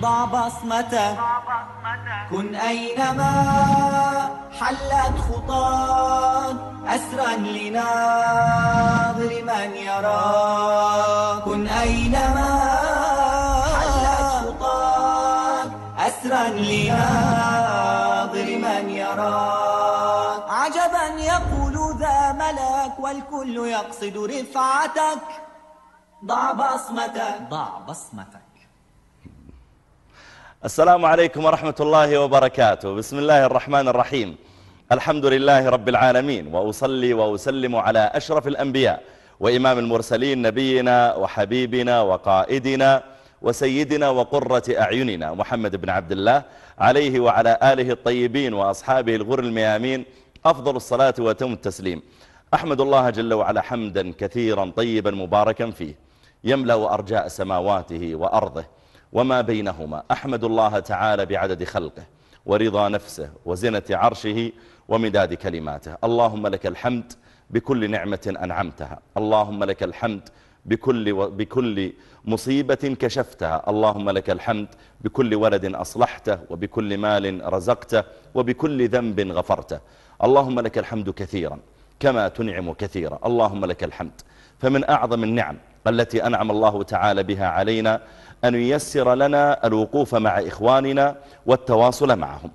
ضع بصمتك كن أينما حلت خطاك أسرا لناظر من يراك كن أينما حلت خطاك أسرا لناظر من يراك عجبا يقول ذا ملك والكل يقصد رفعتك. ضع بصمتك. ضع بصمتك. السلام عليكم ورحمة الله وبركاته. بسم الله الرحمن الرحيم. الحمد لله رب العالمين وأصلي وأسلم على أشرف الأنبياء وإمام المرسلين نبينا وحبيبنا وقائدنا وسيدنا وقرة أعيننا محمد بن عبد الله عليه وعلى آله الطيبين وأصحابه الغر الميامين أفضل الصلاة وتم التسليم. أحمد الله جل وعلا حمدا كثيرا طيبا مباركا فيه يملأ أرجاء سماواته وأرضه. وما بينهما. أحمد الله تعالى بعدد خلقه ورضا نفسه وزنة عرشه ومداد كلماته. اللهم لك الحمد بكل نعمة أنعمتها. اللهم لك الحمد بكل, و... بكل مصيبة كشفتها. اللهم لك الحمد بكل ولد أصلحته وبكل مال رزقته وبكل ذنب غفرته. اللهم لك الحمد كثيرا كما تنعم كثيرا. اللهم لك الحمد. فمن أعظم النعم التي أنعم الله تعالى بها علينا أن ييسر لنا الوقوف مع إخواننا والتواصل معهم.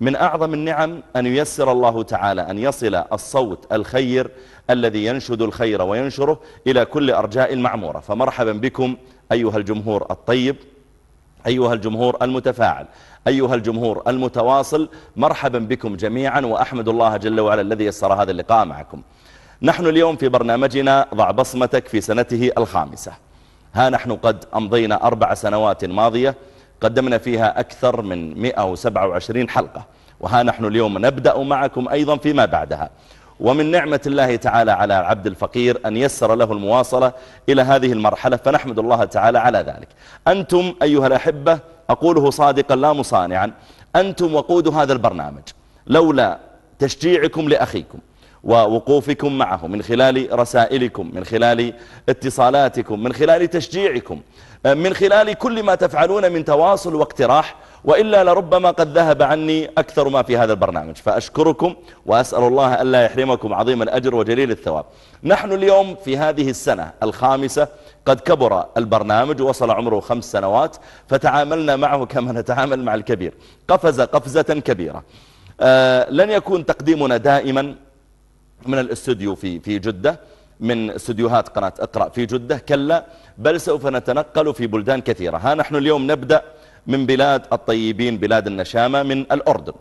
من أعظم النعم أن ييسر الله تعالى أن يصل الصوت الخير الذي ينشد الخير وينشره إلى كل أرجاء المعمورة. فمرحبا بكم أيها الجمهور الطيب أيها الجمهور المتفاعل أيها الجمهور المتواصل مرحبا بكم جميعا وأحمد الله جل وعلا الذي يسر هذا اللقاء معكم. نحن اليوم في برنامجنا ضع بصمتك في سنته الخامسة. ها نحن قد أمضينا أربع سنوات ماضية قدمنا فيها أكثر من 127 حلقة. وها نحن اليوم نبدأ معكم أيضا فيما بعدها. ومن نعمة الله تعالى على عبد الفقير أن يسر له المواصلة إلى هذه المرحلة فنحمد الله تعالى على ذلك. أنتم أيها الأحبة أقوله صادقا لا مصانعا أنتم وقود هذا البرنامج. لولا تشجيعكم لأخيكم. ووقوفكم معه من خلال رسائلكم من خلال اتصالاتكم من خلال تشجيعكم من خلال كل ما تفعلون من تواصل واقتراح. وإلا لربما قد ذهب عني أكثر ما في هذا البرنامج. فأشكركم وأسأل الله ألا يحرمكم عظيم الأجر وجليل الثواب. نحن اليوم في هذه السنة الخامسة قد كبر البرنامج وصل عمره خمس سنوات فتعاملنا معه كما نتعامل مع الكبير. قفز قفزة كبيرة. آه لن يكون تقديمنا دائما من الاستوديو في في جدة من استوديوهات قناة اقرأ في جدة كلا بل سوف نتنقل في بلدان كثيرة. ها نحن اليوم نبدأ من بلاد الطيبين بلاد النشامة من الأردن.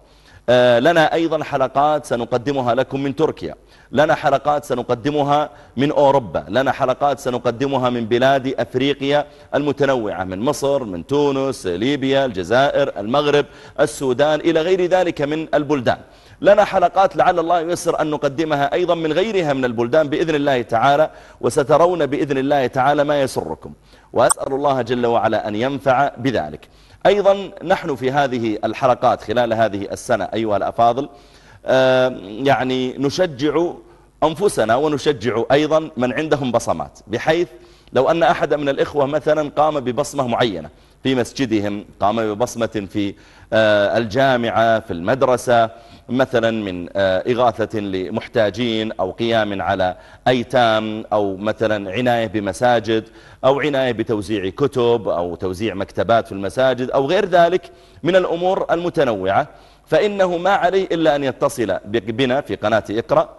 آه لنا أيضا حلقات سنقدمها لكم من تركيا. لنا حلقات سنقدمها من أوروبا. لنا حلقات سنقدمها من بلاد أفريقيا المتنوعة من مصر من تونس ليبيا الجزائر المغرب السودان إلى غير ذلك من البلدان. لنا حلقات لعل الله يسر أن نقدمها أيضا من غيرها من البلدان بإذن الله تعالى وسترون بإذن الله تعالى ما يسركم. وأسأل الله جل وعلا أن ينفع بذلك. أيضا نحن في هذه الحلقات خلال هذه السنة أيها الأفاضل يعني نشجع أنفسنا ونشجع أيضا من عندهم بصمات بحيث لو أن أحد من الإخوة مثلا قام ببصمة معينة في مسجدهم قام ببصمة في الجامعة في المدرسة مثلا من إغاثة لمحتاجين أو قيام على أيتام أو مثلا عناية بمساجد أو عناية بتوزيع كتب أو توزيع مكتبات في المساجد أو غير ذلك من الأمور المتنوعة. فإنه ما عليه إلا أن يتصل بنا في قناة إقرأ.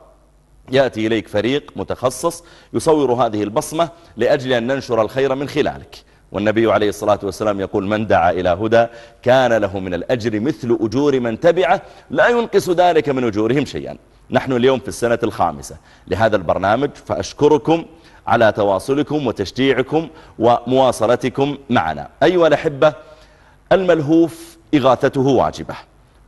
يأتي إليك فريق متخصص يصور هذه البصمة لأجل أن ننشر الخير من خلالك. والنبي عليه الصلاة والسلام يقول من دعا إلى هدى كان له من الأجر مثل أجور من تبعه لا ينقص ذلك من أجورهم شيئا. نحن اليوم في السنة الخامسة لهذا البرنامج فأشكركم على تواصلكم وتشجيعكم ومواصلتكم معنا. أيها الأحبة الملهوف إغاثته واجبة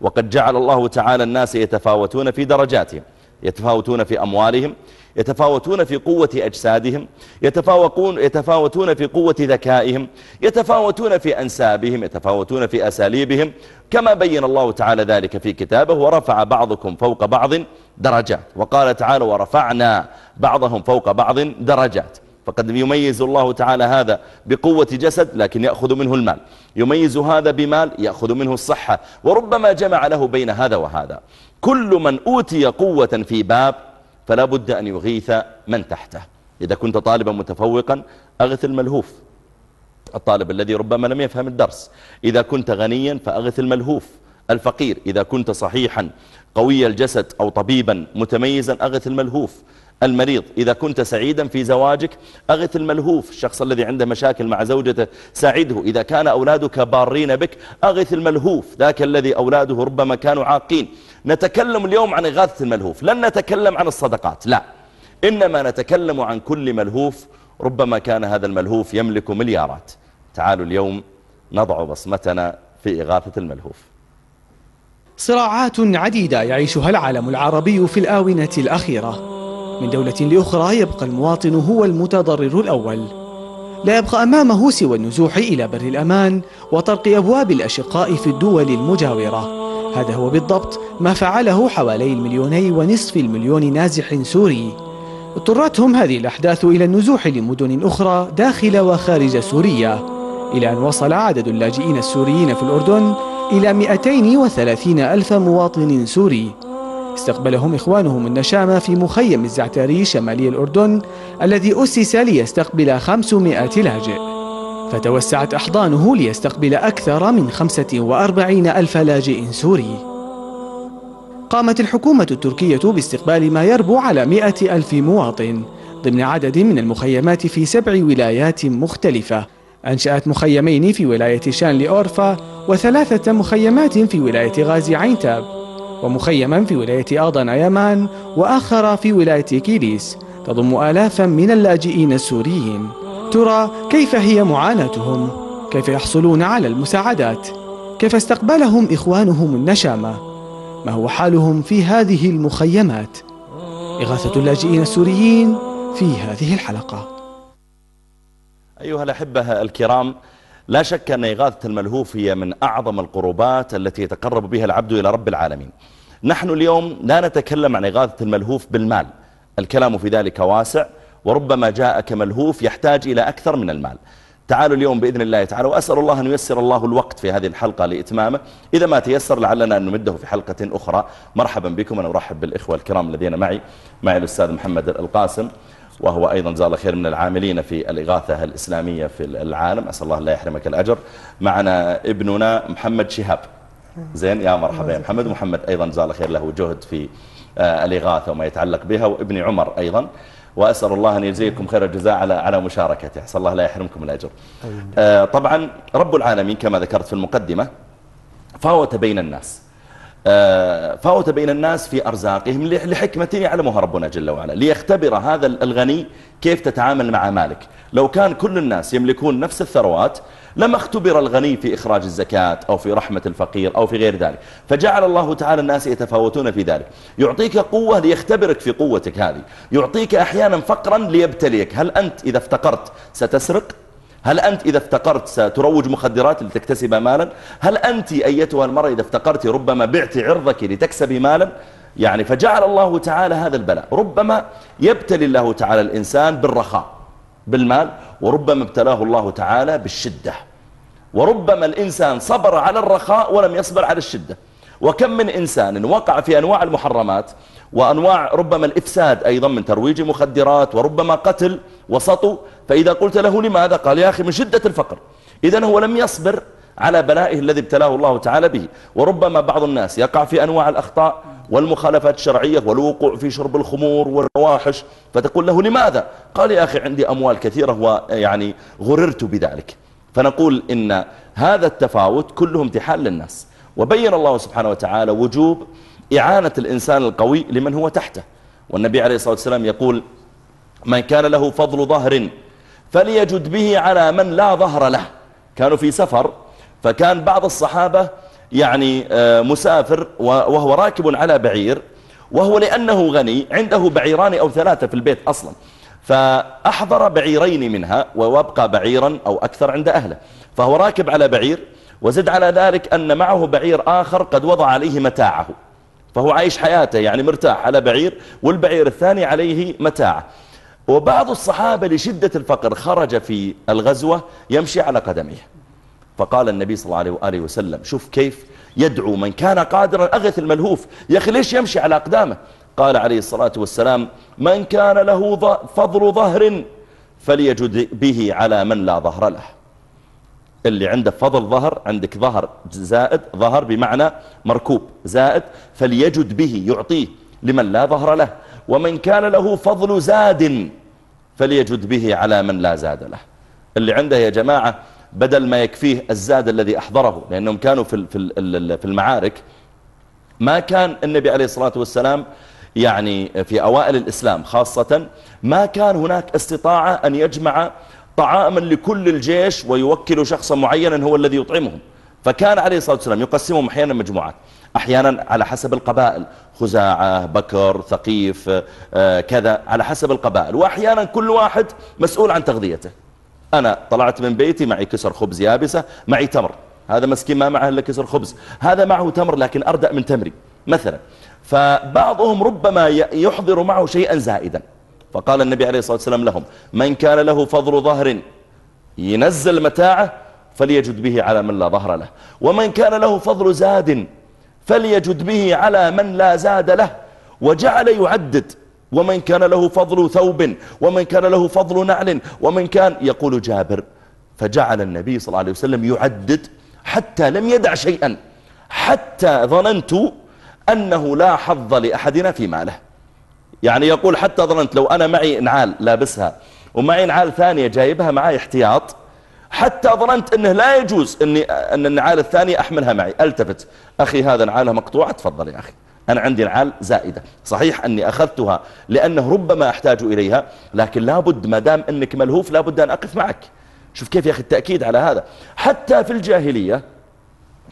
وقد جعل الله تعالى الناس يتفاوتون في درجاتهم يتفاوتون في أموالهم يتفاوتون في قوة أجسادهم يتفاوقون يتفاوتون في قوة ذكائهم يتفاوتون في أنسابهم يتفاوتون في أساليبهم. كما بين الله تعالى ذلك في كتابه ورفع بعضكم فوق بعض درجات. وقال تعالى ورفعنا بعضهم فوق بعض درجات. فقد يميز الله تعالى هذا بقوة جسد لكن يأخذ منه المال. يميز هذا بمال يأخذ منه الصحة. وربما جمع له بين هذا وهذا. كل من أوتي قوة في باب فلا بد أن يغيث من تحته. إذا كنت طالبا متفوقا أغث الملهوف. الطالب الذي ربما لم يفهم الدرس. إذا كنت غنيا فأغث الملهوف. الفقير إذا كنت صحيحا قوي الجسد أو طبيبا متميزا أغث الملهوف. المريض إذا كنت سعيدا في زواجك أغث الملهوف. الشخص الذي عنده مشاكل مع زوجته ساعده إذا كان أولادك بارين بك أغث الملهوف. ذاك الذي أولاده ربما كانوا عاقين. نتكلم اليوم عن إغاثة الملهوف. لن نتكلم عن الصدقات لا. إنما نتكلم عن كل ملهوف ربما كان هذا الملهوف يملك مليارات. تعالوا اليوم نضع بصمتنا في إغاثة الملهوف. صراعات عديدة يعيشها العالم العربي في الآونة الأخيرة. من دولة لأخرى يبقى المواطن هو المتضرر الأول. لا يبقى أمامه سوى النزوح إلى بر الأمان وطرق أبواب الأشقاء في الدول المجاورة. هذا هو بالضبط ما فعله حوالي المليوني ونصف المليون نازح سوري. اضطرتهم هذه الأحداث إلى النزوح لمدن أخرى داخل وخارج سوريا إلى أن وصل عدد اللاجئين السوريين في الأردن إلى 230 ألف مواطن سوري. استقبلهم إخوانهم النشامى في مخيم الزعتري شمالي الأردن الذي أسس ليستقبل 500 لاجئ. فتوسعت أحضانه ليستقبل أكثر من 45 ألف لاجئ سوري. قامت الحكومة التركية باستقبال ما يربو على 100 ألف مواطن ضمن عدد من المخيمات في سبع ولايات مختلفة. أنشأت مخيمين في ولاية شان لأورفا وثلاثة مخيمات في ولاية غازي عينتاب ومخيما في ولاية آضن يمان وآخر في ولاية كيليس تضم آلافا من اللاجئين السوريين. ترى كيف هي معاناتهم؟ كيف يحصلون على المساعدات؟ كيف استقبلهم إخوانهم النشامة؟ ما هو حالهم في هذه المخيمات؟ إغاثة اللاجئين السوريين في هذه الحلقة. أيها الأحبة الكرام لا شك أن إغاثة الملهوف هي من أعظم القربات التي يتقرب بها العبد إلى رب العالمين. نحن اليوم لا نتكلم عن إغاثة الملهوف بالمال. الكلام في ذلك واسع وربما جاءك ملهوف يحتاج إلى أكثر من المال. تعالوا اليوم بإذن الله تعالى وأسأل الله أن ييسر الله الوقت في هذه الحلقة لإتمامه. إذا ما تيسر لعلنا أن نمده في حلقة أخرى. مرحبا بكم أنا أرحب بالإخوة الكرام الذين معي. معي الأستاذ محمد القاسم وهو أيضا زال خير من العاملين في الإغاثة الإسلامية في العالم. أسأل الله لا يحرمك الأجر. معنا ابننا محمد شهاب. زين يا مرحبا. يا محمد. محمد أيضا زال خير له جهد في آه، الإغاثة وما يتعلق بها وابن عمر أيضا. وأسأل الله أن يجزيكم خير الجزاء على على مشاركته. أسأل الله لا يحرمكم الأجر. آه طبعا رب العالمين كما ذكرت في المقدمة فاوت بين الناس. آه فأوت بين الناس في أرزاقهم لحكمة يعلمها ربنا جل وعلا ليختبر هذا الغني كيف تتعامل مع مالك. لو كان كل الناس يملكون نفس الثروات لما اختبر الغني في إخراج الزكاة أو في رحمة الفقير أو في غير ذلك. فجعل الله تعالى الناس يتفاوتون في ذلك. يعطيك قوة ليختبرك في قوتك هذه. يعطيك أحيانا فقرا ليبتليك. هل أنت إذا افتقرت ستسرق؟ هل أنت إذا افتقرت ستروج مخدرات لتكتسب مالا؟ هل أنت أيتها المرأة إذا افتقرت ربما بعت عرضك لتكسبي مالا؟ يعني فجعل الله تعالى هذا البلاء. ربما يبتلي الله تعالى الإنسان بالرخاء بالمال وربما ابتلاه الله تعالى بالشدة. وربما الإنسان صبر على الرخاء ولم يصبر على الشدة. وكم من إنسان وقع في أنواع المحرمات وأنواع ربما الإفساد أيضا من ترويج مخدرات وربما قتل وسطو فإذا قلت له لماذا؟ قال يا أخي من شدة الفقر. إذن هو لم يصبر على بلائه الذي ابتلاه الله تعالى به. وربما بعض الناس يقع في أنواع الأخطاء والمخالفات الشرعية والوقوع في شرب الخمور والرواحش. فتقول له لماذا؟ قال يا أخي عندي أموال كثيرة ويعني غررت بذلك. فنقول إن هذا التفاوت كله امتحان للناس. وبين الله سبحانه وتعالى وجوب إعانة الإنسان القوي لمن هو تحته. والنبي عليه الصلاة والسلام يقول من كان له فضل ظهر فليجد به على من لا ظهر له. كانوا في سفر فكان بعض الصحابة يعني آه، مسافر وهو راكب على بعير وهو لأنه غني عنده بعيران أو ثلاثة في البيت أصلا. فأحضر بعيرين منها ووابقى بعيرا أو أكثر عند أهله. فهو راكب على بعير وزد على ذلك أن معه بعير آخر قد وضع عليه متاعه. فهو عايش حياته يعني مرتاح على بعير والبعير الثاني عليه متاعه وبعض الصحابة لشدة الفقر خرج في الغزوة يمشي على قدميه. فقال النبي صلى الله عليه وسلم شوف كيف يدعو من كان قادرا. أغث الملهوف يا أخي ليش يمشي على أقدامه؟ قال عليه الصلاة والسلام من كان له فضل ظهر فليجد به على من لا ظهر له. اللي عنده فضل ظهر عندك ظهر زائد ظهر بمعنى مركوب زائد فليجد به يعطيه لمن لا ظهر له. ومن كان له فضل زاد فليجد به على من لا زاد له. اللي عنده يا جماعة بدل ما يكفيه الزاد الذي أحضره لأنهم كانوا في في المعارك ما كان النبي عليه الصلاة والسلام يعني في أوائل الإسلام خاصة ما كان هناك استطاعة أن يجمع طعاما لكل الجيش ويوكل شخصا معينا هو الذي يطعمهم. فكان عليه الصلاة والسلام يقسمهم أحيانا مجموعات. أحيانا على حسب القبائل. خزاعة بكر ثقيف آه، كذا على حسب القبائل. وأحيانا كل واحد مسؤول عن تغذيته. أنا طلعت من بيتي معي كسر خبز يابسة معي تمر. هذا مسكين ما معه إلا كسر خبز. هذا معه تمر لكن أردأ من تمري مثلا. فبعضهم ربما يحضر معه شيئا زائدا. فقال النبي عليه الصلاة والسلام لهم من كان له فضل ظهر ينزل متاعه فليجد به على من لا ظهر له. ومن كان له فضل زاد فليجد به على من لا زاد له. وجعل يعدد ومن كان له فضل ثوب ومن كان له فضل نعل ومن كان يقول جابر. فجعل النبي صلى الله عليه وسلم يعدد حتى لم يدع شيئا حتى ظننت أنه لا حظ لأحدنا في ماله. يعني يقول حتى ظننت لو أنا معي نعال لابسها ومعي نعال ثانية جايبها معي احتياط حتى ظننت أنه لا يجوز أني أن النعال الثانية أحملها معي. ألتفت. أخي هذا نعالها مقطوعة؟ تفضل يا أخي. أنا عندي نعال زائدة. صحيح أني أخذتها لأنه ربما أحتاج إليها لكن لابد ما دام أنك ملهوف لابد أن أقف معك. شوف كيف يا أخي التأكيد على هذا. حتى في الجاهلية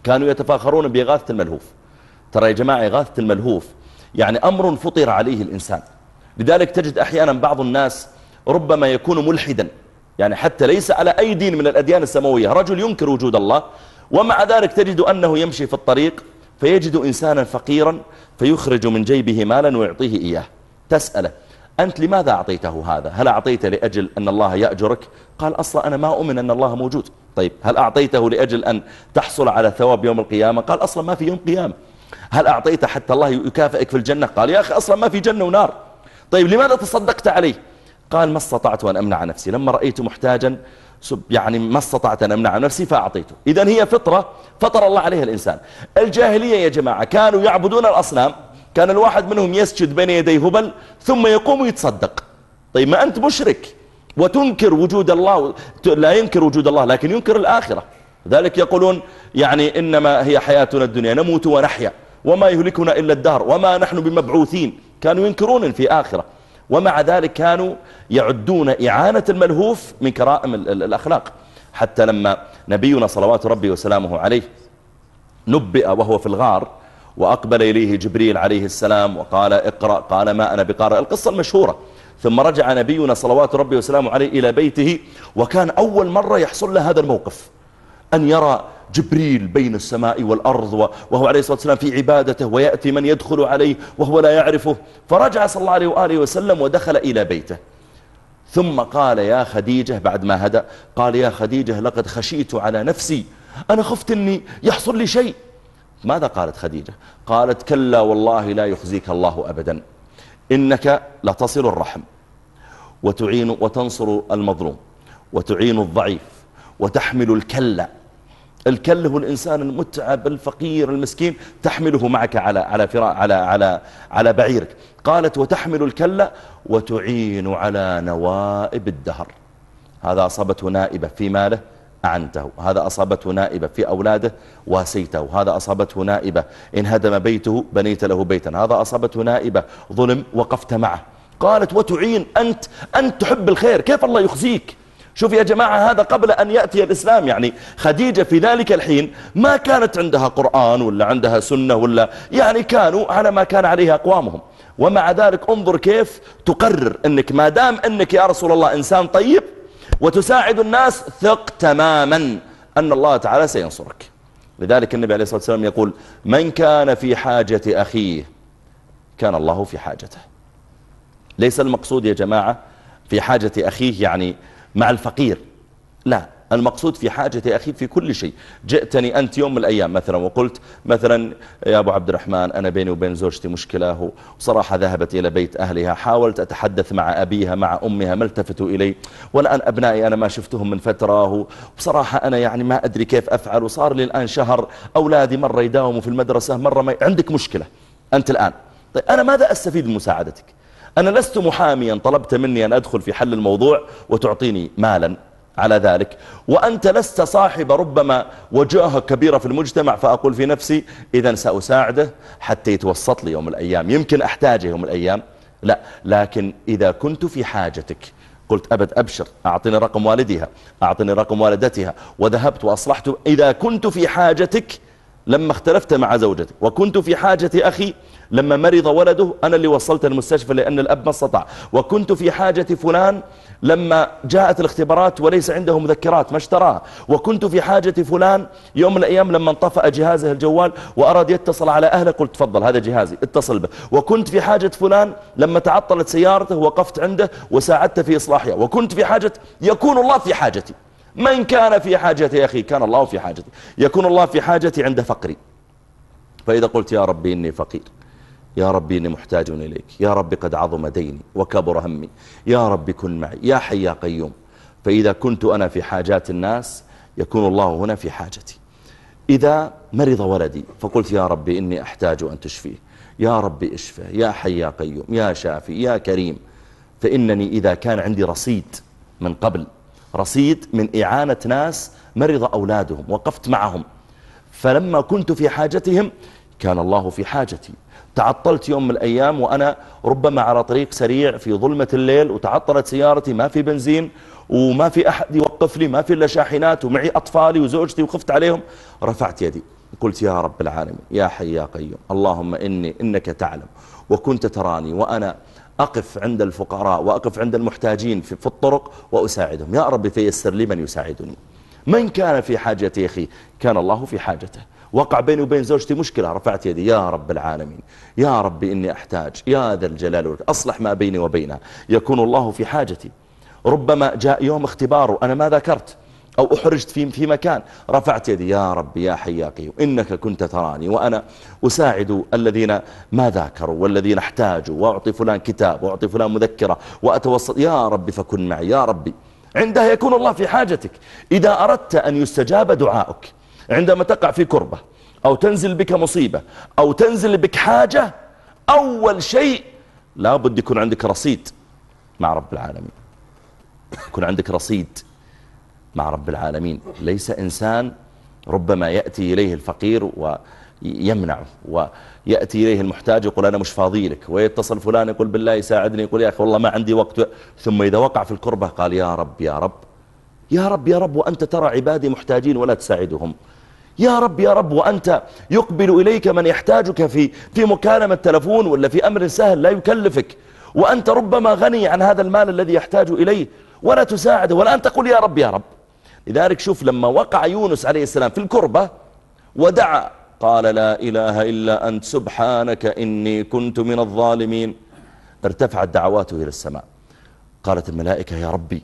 كانوا يتفاخرون بإغاثة الملهوف. ترى يا جماعة إغاثة الملهوف يعني أمر فطر عليه الإنسان. لذلك تجد أحيانا بعض الناس ربما يكون ملحدا يعني حتى ليس على أي دين من الأديان السماوية رجل ينكر وجود الله ومع ذلك تجد أنه يمشي في الطريق فيجد إنسانا فقيرا فيخرج من جيبه مالا ويعطيه إياه. تسأله أنت لماذا أعطيته هذا؟ هل أعطيته لأجل أن الله يأجرك؟ قال أصلا أنا ما أؤمن أن الله موجود. طيب هل أعطيته لأجل أن تحصل على ثواب يوم القيامة؟ قال أصلا ما في يوم قيامة. هل أعطيته حتى الله يكافئك في الجنة؟ قال يا أخي أصلا ما في جنة ونار. طيب لماذا تصدقت عليه؟ قال ما استطعت أن أمنع نفسي. لما رأيت محتاجا يعني ما استطعت أن أمنع نفسي فأعطيته. إذا هي فطرة فطر الله عليها الإنسان. الجاهلية يا جماعة كانوا يعبدون الأصنام كان الواحد منهم يسجد بين يدي هبل ثم يقوم ويتصدق. طيب ما أنت مشرك وتنكر وجود الله لا ينكر وجود الله لكن ينكر الآخرة. ذلك يقولون يعني إنما هي حياتنا الدنيا نموت ونحيا. وما يهلكنا إلا الدهر وما نحن بمبعوثين. كانوا ينكرون في آخرة. ومع ذلك كانوا يعدون إعانة الملهوف من كرائم الأخلاق. حتى لما نبينا صلوات ربي وسلامه عليه نبئ وهو في الغار وأقبل إليه جبريل عليه السلام وقال اقرأ قال ما أنا بقارئ. القصة المشهورة. ثم رجع نبينا صلوات ربي وسلامه عليه إلى بيته وكان أول مرة يحصل له هذا الموقف. أن يرى جبريل بين السماء والأرض وهو عليه الصلاة والسلام في عبادته ويأتي من يدخل عليه وهو لا يعرفه. فرجع صلى الله عليه وآله وسلم ودخل إلى بيته. ثم قال يا خديجة بعد ما هدأ قال يا خديجة لقد خشيت على نفسي أنا خفت أني يحصل لي شيء. ماذا قالت خديجة؟ قالت كلا والله لا يخزيك الله أبدا. إنك لتصل الرحم وتعين وتنصر المظلوم وتعين الضعيف وتحمل الكلا الكل هو الإنسان المتعب الفقير المسكين تحمله معك على على على على على بعيرك. قالت وتحمل الكلة وتعين على نوائب الدهر. هذا أصابته نائبة في ماله أعنته. هذا أصابته نائبة في أولاده واسيته. هذا أصابته نائبة إن هدم بيته بنيت له بيتا. هذا أصابته نائبة ظلم وقفت معه. قالت وتعين أنت أنت تحب الخير كيف الله يخزيك؟ شوف يا جماعة هذا قبل أن يأتي الإسلام. يعني خديجة في ذلك الحين ما كانت عندها قرآن ولا عندها سنة ولا يعني كانوا على ما كان عليه أقوامهم. ومع ذلك انظر كيف تقرر أنك ما دام أنك يا رسول الله إنسان طيب وتساعد الناس ثق تماما أن الله تعالى سينصرك. لذلك النبي عليه الصلاة والسلام يقول من كان في حاجة أخيه كان الله في حاجته. ليس المقصود يا جماعة في حاجة أخيه يعني مع الفقير. لا المقصود في حاجة أخي في كل شيء. جئتني أنت يوم من الأيام مثلا وقلت مثلا يا أبو عبد الرحمن أنا بيني وبين زوجتي مشكلة وصراحة ذهبت إلى بيت أهلها حاولت أتحدث مع أبيها مع أمها ما التفتوا إلي. والآن أبنائي أنا ما شفتهم من فترة وبصراحة أنا يعني ما أدري كيف أفعل. وصار لي الآن شهر أولادي مرة يداوموا في المدرسة مرة ما عندك مشكلة أنت الآن. طيب أنا ماذا أستفيد من مساعدتك؟ أنا لست محاميا طلبت مني أن أدخل في حل الموضوع وتعطيني مالا. على ذلك وأنت لست صاحب ربما وجهه كبيرة في المجتمع فأقول في نفسي إذا سأساعده حتى يتوسط لي يوم الأيام. يمكن أحتاجه يوم الأيام. لا لكن إذا كنت في حاجتك قلت أبد أبشر أعطني رقم والدها أعطني رقم والدتها وذهبت وأصلحت. إذا كنت في حاجتك لما اختلفت مع زوجتي وكنت في حاجة أخي لما مرض ولده أنا اللي وصلت المستشفى لأن الأب ما استطاع. وكنت في حاجة فلان لما جاءت الاختبارات وليس عنده مذكرات ما اشتراها. وكنت في حاجة فلان يوم من الأيام لما انطفأ جهازه الجوال وأراد يتصل على أهله قلت تفضل هذا جهازي اتصل به. وكنت في حاجة فلان لما تعطلت سيارته وقفت عنده وساعدت في إصلاحها. وكنت في حاجة يكون الله في حاجتي. من كان في حاجة يا أخي؟ كان الله في حاجتي. يكون الله في حاجتي عند فقري. فإذا قلت يا ربي إني فقير. يا ربي إني محتاج إليك. يا ربي قد عظم ديني وكبر همي. يا ربي كن معي. يا حي يا قيوم. فإذا كنت أنا في حاجات الناس يكون الله هنا في حاجتي. إذا مرض ولدي فقلت يا ربي إني أحتاج أن تشفيه. يا ربي اشفه. يا حي يا قيوم. يا شافي. يا كريم. فإنني إذا كان عندي رصيد من قبل رصيد من إعانة ناس مرض أولادهم وقفت معهم. فلما كنت في حاجتهم كان الله في حاجتي. تعطلت يوم من الأيام وأنا ربما على طريق سريع في ظلمة الليل وتعطلت سيارتي ما في بنزين وما في أحد يوقف لي ما في إلا شاحنات ومعي أطفالي وزوجتي وخفت عليهم. رفعت يدي قلت يا رب العالمين يا حي يا قيوم اللهم إني إنك تعلم وكنت تراني وأنا أقف عند الفقراء وأقف عند المحتاجين في الطرق وأساعدهم. يا رب فيسر لي من يساعدني. من كان في حاجة أخي؟ كان الله في حاجته. وقع بيني وبين زوجتي مشكلة. رفعت يدي. يا رب العالمين. يا رب إني أحتاج. يا ذا الجلال والكرام أصلح ما بيني وبينها يكون الله في حاجتي. ربما جاء يوم اختبار وأنا ما ذكرت. أو أحرجت في في مكان. رفعت يدي. يا رب يا حي يا قيوم. إنك كنت تراني. وأنا أساعد الذين ما ذاكروا والذين احتاجوا. وأعطي فلان كتاب. وأعطي فلان مذكرة. وأتوسط. يا ربي فكن معي. يا ربي. عندها يكون الله في حاجتك. إذا أردت أن يستجاب دعاؤك. عندما تقع في كربة أو تنزل بك مصيبة أو تنزل بك حاجة أول شيء لابد يكون عندك رصيد مع رب العالمين. يكون عندك رصيد مع رب العالمين. ليس إنسان ربما يأتي إليه الفقير ويمنعه ويأتي إليه المحتاج يقول أنا مش فاضي لك ويتصل فلان يقول بالله يساعدني يقول يا أخي والله ما عندي وقت. ثم إذا وقع في الكربة قال يا رب يا رب يا رب يا رب وأنت ترى عبادي محتاجين ولا تساعدهم. يا رب يا رب وأنت يقبل إليك من يحتاجك في في مكالمة تلفون ولا في أمر سهل لا يكلفك. وأنت ربما غني عن هذا المال الذي يحتاج إليه ولا تساعده ولا أنت تقول يا رب يا رب. لذلك شوف لما وقع يونس عليه السلام في الكربة ودعا قال لا إله إلا أنت سبحانك إني كنت من الظالمين. ارتفعت دعواته إلى السماء. قالت الملائكة يا ربي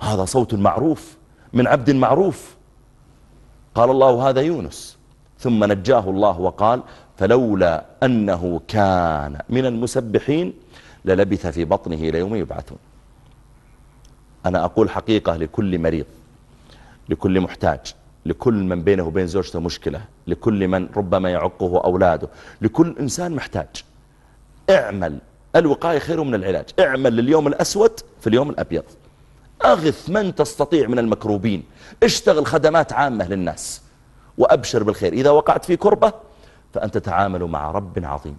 هذا صوت معروف من عبد معروف. قال الله هذا يونس. ثم نجاه الله وقال فلولا أنه كان من المسبحين للبث في بطنه إلى يوم يبعثون. أنا أقول حقيقة لكل مريض لكل محتاج لكل من بينه وبين زوجته مشكلة لكل من ربما يعقه أولاده لكل إنسان محتاج. اعمل الوقاية خير من العلاج. اعمل لليوم الأسود في اليوم الأبيض. أغث من تستطيع من المكروبين. اشتغل خدمات عامة للناس وأبشر بالخير. إذا وقعت في كربة فأنت تتعامل مع رب عظيم.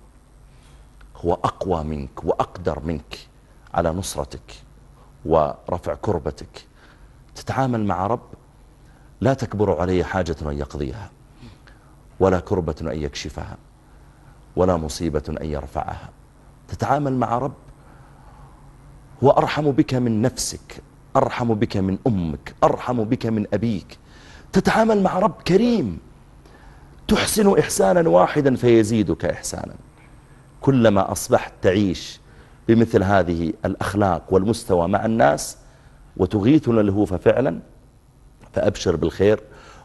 هو أقوى منك وأقدر منك على نصرتك ورفع كربتك. تتعامل مع رب لا تكبر عليه حاجة أن يقضيها ولا كربة أن يكشفها ولا مصيبة أن يرفعها. تتعامل مع رب هو أرحم بك من نفسك. أرحم بك من أمك أرحم بك من أبيك. تتعامل مع رب كريم. تحسن إحسانا واحدا فيزيدك إحسانا. كلما أصبحت تعيش بمثل هذه الأخلاق والمستوى مع الناس وتغيثنا الهوف فعلا فأبشر بالخير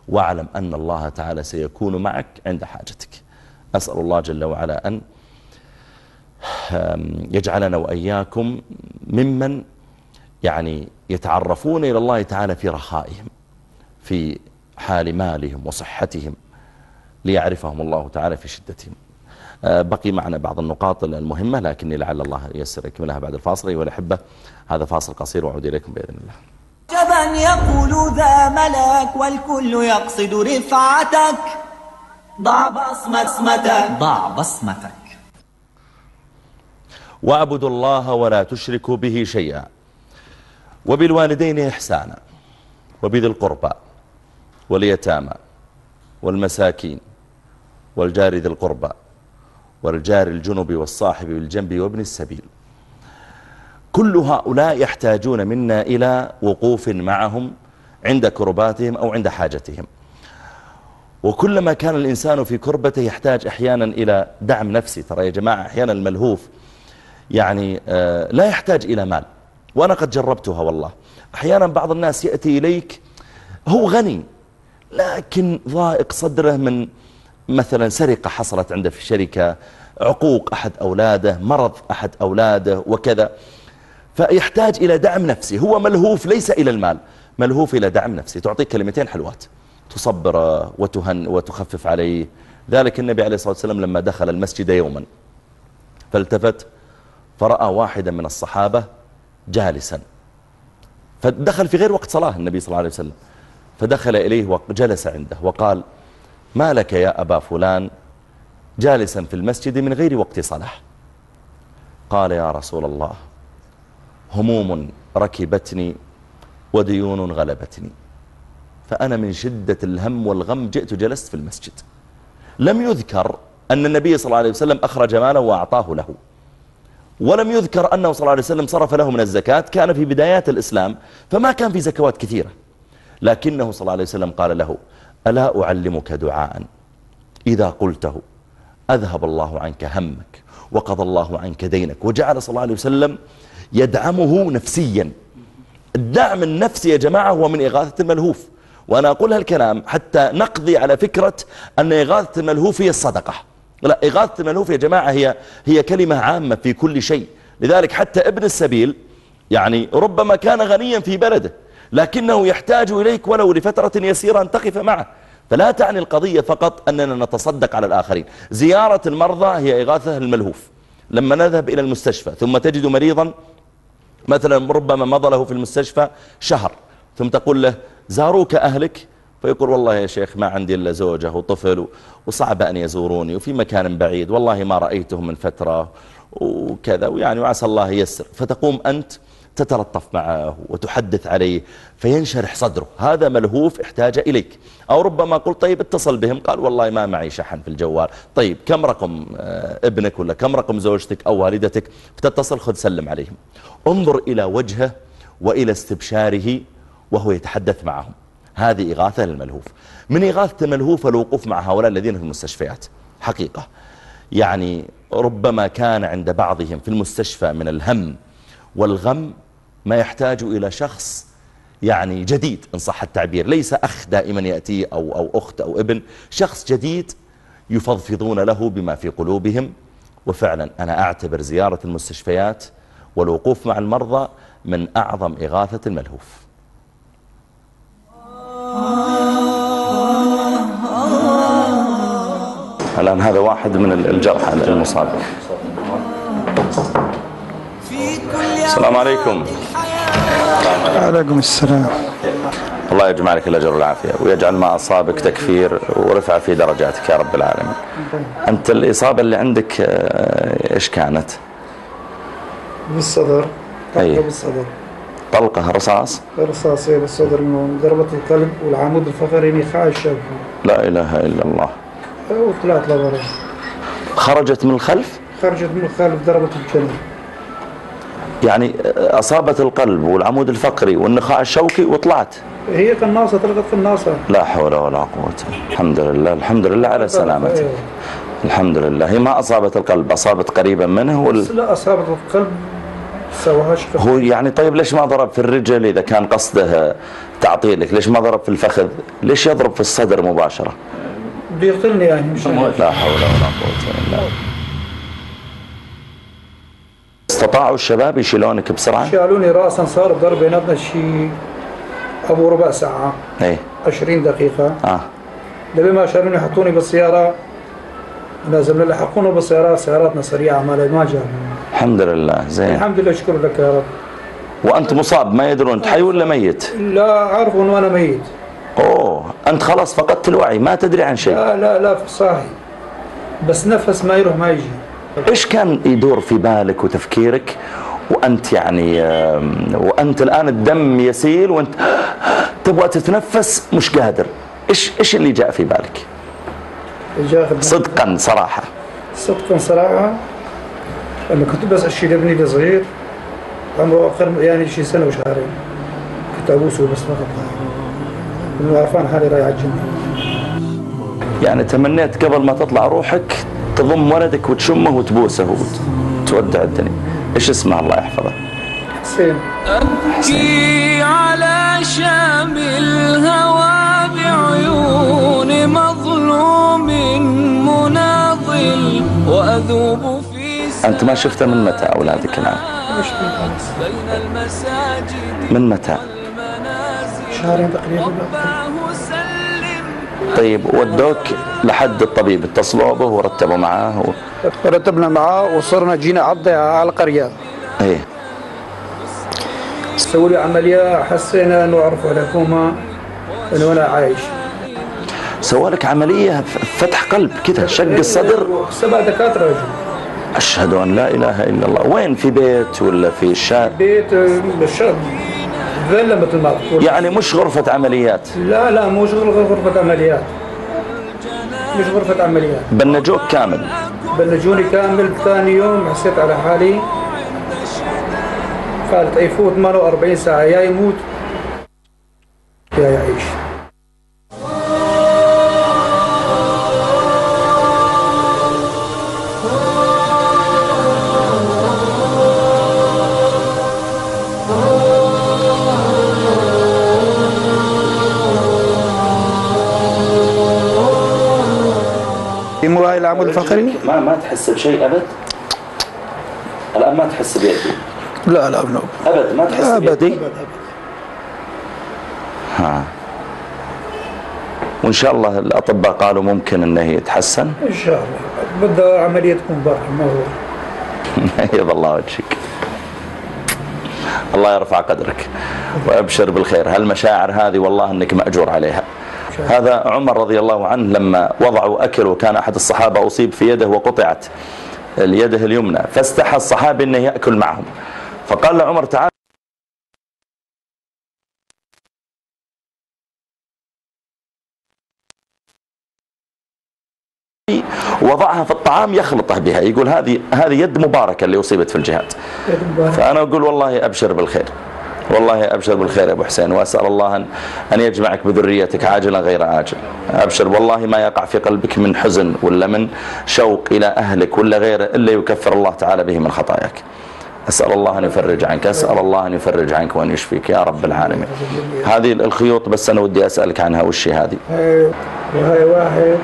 واعلم أن الله تعالى سيكون معك عند حاجتك. أسأل الله جل وعلا أن يجعلنا وإياكم ممن يعني يتعرفون إلى الله تعالى في رخائهم في حال مالهم وصحتهم ليعرفهم الله تعالى في شدتهم. آه، بقي معنا بعض النقاط المهمة لكني لعل الله يسر يكملها بعد الفاصل. أيها الأحبة هذا فاصل قصير وعود إليكم بإذن الله. جبا يقول ذا ملك والكل يقصد رفعتك. ضع بصمتك ضع بصمتك. واعبدوا الله ولا تشركوا به شيئا. وبالوالدين إحسانا وبذي القربى واليتامى والمساكين والجار ذي القربى والجار الجنب والصاحب بالجنب وابن السبيل. كل هؤلاء يحتاجون منا إلى وقوف معهم عند كرباتهم أو عند حاجتهم. وكلما كان الإنسان في كربته يحتاج أحيانا إلى دعم نفسي. ترى يا جماعة أحيانا الملهوف يعني آه، لا يحتاج إلى مال. وأنا قد جربتها والله. أحيانا بعض الناس يأتي إليك هو غني لكن ضائق صدره من مثلا سرقة حصلت عنده في الشركة عقوق أحد أولاده مرض أحد أولاده وكذا. فيحتاج إلى دعم نفسي هو ملهوف ليس إلى المال ملهوف إلى دعم نفسي. تعطيك كلمتين حلوات تصبر وتهن وتخفف عليه. ذلك النبي عليه الصلاة والسلام لما دخل المسجد يوما فالتفت فرأى واحدا من الصحابة جالسا. فدخل في غير وقت صلاة النبي صلى الله عليه وسلم. فدخل إليه وجلس عنده وقال ما لك يا أبا فلان جالسا في المسجد من غير وقت صلاة. قال يا رسول الله هموم ركبتني وديون غلبتني فأنا من شدة الهم والغم جئت جلست في المسجد. لم يذكر أن النبي صلى الله عليه وسلم أخرج ماله وأعطاه له. ولم يذكر أنه صلى الله عليه وسلم صرف له من الزكاة كان في بدايات الإسلام فما كان في زكوات كثيرة. لكنه صلى الله عليه وسلم قال له ألا أعلمك دعاء؟ إذا قلته أذهب الله عنك همك وقضى الله عنك دينك. وجعل صلى الله عليه وسلم يدعمه نفسيا. الدعم النفسي يا جماعة هو من إغاثة الملهوف. وأنا أقول هالكلام حتى نقضي على فكرة أن إغاثة الملهوف هي الصدقة. لا إغاثة الملهوف يا جماعة هي, هي كلمة عامة في كل شيء. لذلك حتى ابن السبيل يعني ربما كان غنيا في بلده لكنه يحتاج إليك ولو لفترة يسيرة أن تقف معه. فلا تعني القضية فقط أننا نتصدق على الآخرين. زيارة المرضى هي إغاثة الملهوف. لما نذهب إلى المستشفى ثم تجد مريضا مثلا ربما مضى له في المستشفى شهر ثم تقول له زاروك أهلك؟ فيقول والله يا شيخ ما عندي إلا زوجة وطفل وصعب أن يزوروني وفي مكان بعيد والله ما رأيتهم من فترة وكذا ويعني وعسى الله يسر فتقوم أنت تتلطف معه وتحدث عليه فينشرح صدره. هذا ملهوف احتاج إليك. أو ربما قلت طيب اتصل بهم. قال والله ما معي شحن في الجوال. طيب كم رقم آه، ابنك ولا كم رقم زوجتك أو والدتك؟ فتتصل خذ سلم عليهم. انظر إلى وجهه وإلى استبشاره وهو يتحدث معهم. هذه إغاثة للملهوف. من إغاثة الملهوف الوقوف مع هؤلاء الذين في المستشفيات. حقيقة. يعني ربما كان عند بعضهم في المستشفى من الهم والغم ما يحتاج إلى شخص يعني جديد إن صح التعبير. ليس أخ دائما يأتي أو, أو أخت أو ابن. شخص جديد يفضفضون له بما في قلوبهم. وفعلا أنا أعتبر زيارة المستشفيات والوقوف مع المرضى من أعظم إغاثة الملهوف. الآن هذا واحد من الجرحى المصاب. السلام عليكم. عليكم السلام. الله يجمع لك الأجر والعافية ويجعل ما أصابك تكفير ورفع في درجاتك يا رب العالمين. أنت الإصابة اللي عندك آه، إيش كانت؟ بالصدر أي. بالصدر. طلقة رصاص؟ رصاصين بالصدر من ضربة القلب والعمود الفقري نخاع الشوكي لا إله إلا الله. وطلعت لبرا خرجت من الخلف؟ خرجت من الخلف ضربت الجنب يعني أصابت القلب والعمود الفقري والنخاع الشوكي وطلعت؟ هي قناصة طلقت قناصة. لا حول ولا قوة. الحمد لله الحمد لله على سلامتك. الحمد لله. هي ما أصابت القلب أصابت قريبا منه وال... لا أصابت القلب هو يعني طيب ليش ما ضرب في الرجل إذا كان قصده تعطيلك ليش ما ضرب في الفخذ؟ ليش يضرب في الصدر مباشرة؟ بيقتلني يعني مش لا حول ولا قوة إلا بالله. استطاعوا الشباب يشيلونك بسرعة؟ شالوني راسا صار ضرب بيناتنا شيء أبو ربع ساعة إيه. 20 دقيقة. آه. ما شالوني حطوني بالسيارة. لازم لحقونا بالسيارات سياراتنا سريعة ما ما جابوا الحمد لله زين. الحمد لله شكر لك يا رب. وأنت مصاب ما يدرون انت حي ولا ميت؟ لا عارفوا إنه أنا ميت. أوه أنت خلاص فقدت الوعي ما تدري عن شيء. لا لا لا صاحي بس نفس ما يروح ما يجي. إيش كان يدور في بالك وتفكيرك؟ وأنت يعني آم، وأنت الآن الدم يسيل وأنت تبغى تتنفس مش قادر. إيش إيش اللي جاء في بالك؟ جاء صدقا صراحة. صدقا صراحة. لما كنت بس اشيل ابني الصغير عمره اخر يعني شي سنة وشهرين كنت ابوسه بس فقط إنه عرفان حالي رايح على الجنة. يعني تمنيت قبل ما تطلع روحك تضم ولدك وتشمه وتبوسه وتودع الدنيا. إيش اسمه؟ الله يحفظه. حسين. أبكي على شام الهوى بعيون مظلوم مناضل وأذوب أنت ما شفته من متى بين المساجد من متى؟ شهرين تقريبا. طيب ودوك لحد الطبيب اتصلوا به ورتبوا معاه و... رتبنا معاه وصرنا جينا عضة على القرية. إيه. سووا لي عملية حسينا إنه عرفوا الحكومة إنه أنا عايش. سوى لك عملية فتح قلب كذا شق الصدر. سبع دكاترة أشهد أن لا إله إلا الله. وين في بيت ولا في الشارع بيت الشاب فيلا مثل ما تقول يعني مش غرفة عمليات. لا لا شغل غرفة عمليات. مش غرفة عمليات. بنجوك كامل. بلجوني كامل. ثاني يوم حسيت على حالي. قالت يفوت 48 ساعة. يا يموت. يا يعيش. الفقري؟ ما ما تحس بشيء أبد؟ الآن ما تحس بيدي؟ لا لا ابنه أبد ما تحس أبد. بيدي؟ ها. وإن شاء الله الأطباء قالوا ممكن أنه يتحسن. إن شاء الله. بدها عملية تكون برا ما هو؟ بيض الله وجهك. الله يرفع قدرك وابشر بالخير. هالمشاعر هذه والله إنك مأجور عليها. هذا عمر رضي الله عنه لما وضعوا أكل وكان أحد الصحابة أصيب في يده وقطعت اليده اليمنى فاستحى الصحابي إنه يأكل معهم. فقال له عمر تعال. وضعها في الطعام يخلطه بها يقول هذه هذه يد مباركة اللي أصيبت في الجهاد. فأنا أقول والله أبشر بالخير. والله أبشر بالخير يا أبو حسين وأسأل الله أن, يجمعك بذريتك عاجلا غير آجل أبشر والله ما يقع في قلبك من حزن ولا من شوق إلى أهلك ولا غيره إلا يكفر الله تعالى به من خطاياك. أسأل الله أن يفرج عنك أسأل الله أن يفرج عنك وأن يشفيك يا رب العالمين. هذه الخيوط بس أنا ودي أسألك عنها وش هذه؟ وهاي واحد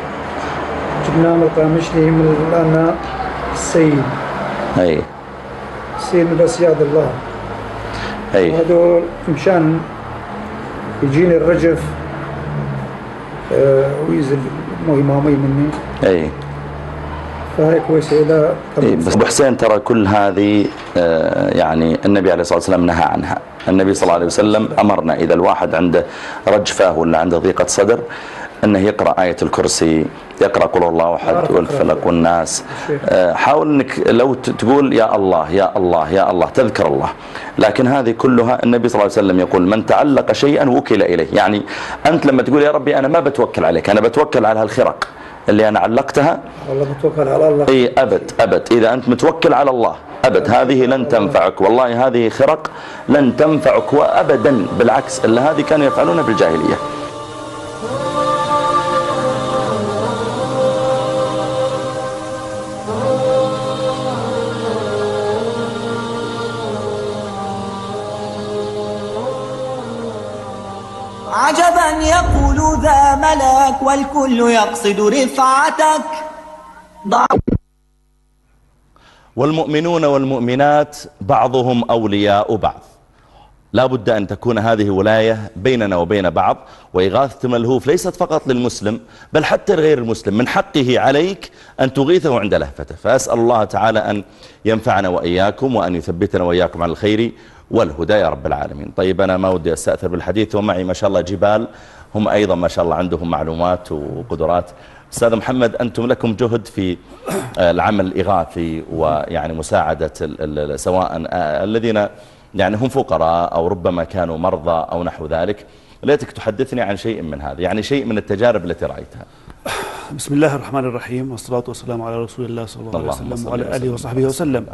جبناه من القامشلي من الأنا السيد أي. السيد بس ياد الله. أي. وهذول مشان يجيني الرجف آه، وينزل مي مامي مني أي. فهي كويسة إلى إيه، بس أبو حسين ترى كل هذه آه، يعني النبي عليه الصلاة والسلام نهى عنها. النبي صلى الله عليه وسلم أمرنا إذا الواحد عنده رجفة ولا عنده ضيقة صدر أنه يقرأ آية الكرسي يقرأ قل الله أحد والفلق. والناس. آه، حاول أنك لو تقول يا الله يا الله يا الله تذكر الله. لكن هذه كلها النبي صلى الله عليه وسلم يقول من تعلق شيئا وكل إليه. يعني أنت لما تقول يا ربي أنا ما بتوكل عليك أنا بتوكل على هالخرق اللي أنا علقتها. والله متوكل على الله. إي أبد أبد. إذا أنت متوكل على الله أبد. هذه لن تنفعك. والله هذه خرق لن تنفعك وابدا. بالعكس إلا هذه كانوا يفعلونها بالجاهلية. عجبا يقول ذا ملاك والكل يقصد رفعتك. ضع والمؤمنون والمؤمنات بعضهم أولياء بعض. لا بد أن تكون هذه ولاية بيننا وبين بعض وإغاثة ملهوف ليست فقط للمسلم بل حتى لغير المسلم. من حقه عليك أن تغيثه عند لهفته. فأسأل الله تعالى أن ينفعنا وإياكم وأن يثبتنا وإياكم على الخير. والهدى يا رب العالمين. طيب أنا ما ودي أستأثر بالحديث. ومعي ما شاء الله جبال هم أيضا ما شاء الله عندهم معلومات وقدرات. أستاذ محمد أنتم لكم جهد في آه، العمل الإغاثي ويعني مساعدة سواء آه، الذين يعني هم فقراء أو ربما كانوا مرضى أو نحو ذلك. ليتك تحدثني عن شيء من هذا يعني شيء من التجارب التي رأيتها. بسم الله الرحمن الرحيم والصلاة والسلام على رسول الله صلى الله عليه وسلم وعلى آله وصحبه وسلم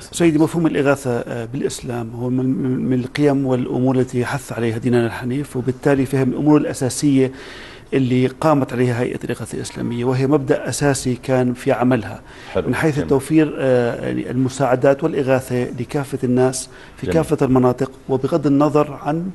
سيدي مفهوم الإغاثة آه، بالإسلام هو من, القيم والأمور التي حث عليها ديننا الحنيف وبالتالي فهم الأمور الأساسية اللي قامت عليها هيئة الإغاثة الإسلامية وهي مبدأ أساسي كان في عملها حلو. من حيث جميل. توفير آه، يعني المساعدات والإغاثة لكافة الناس في جميل. كافة المناطق وبغض النظر عن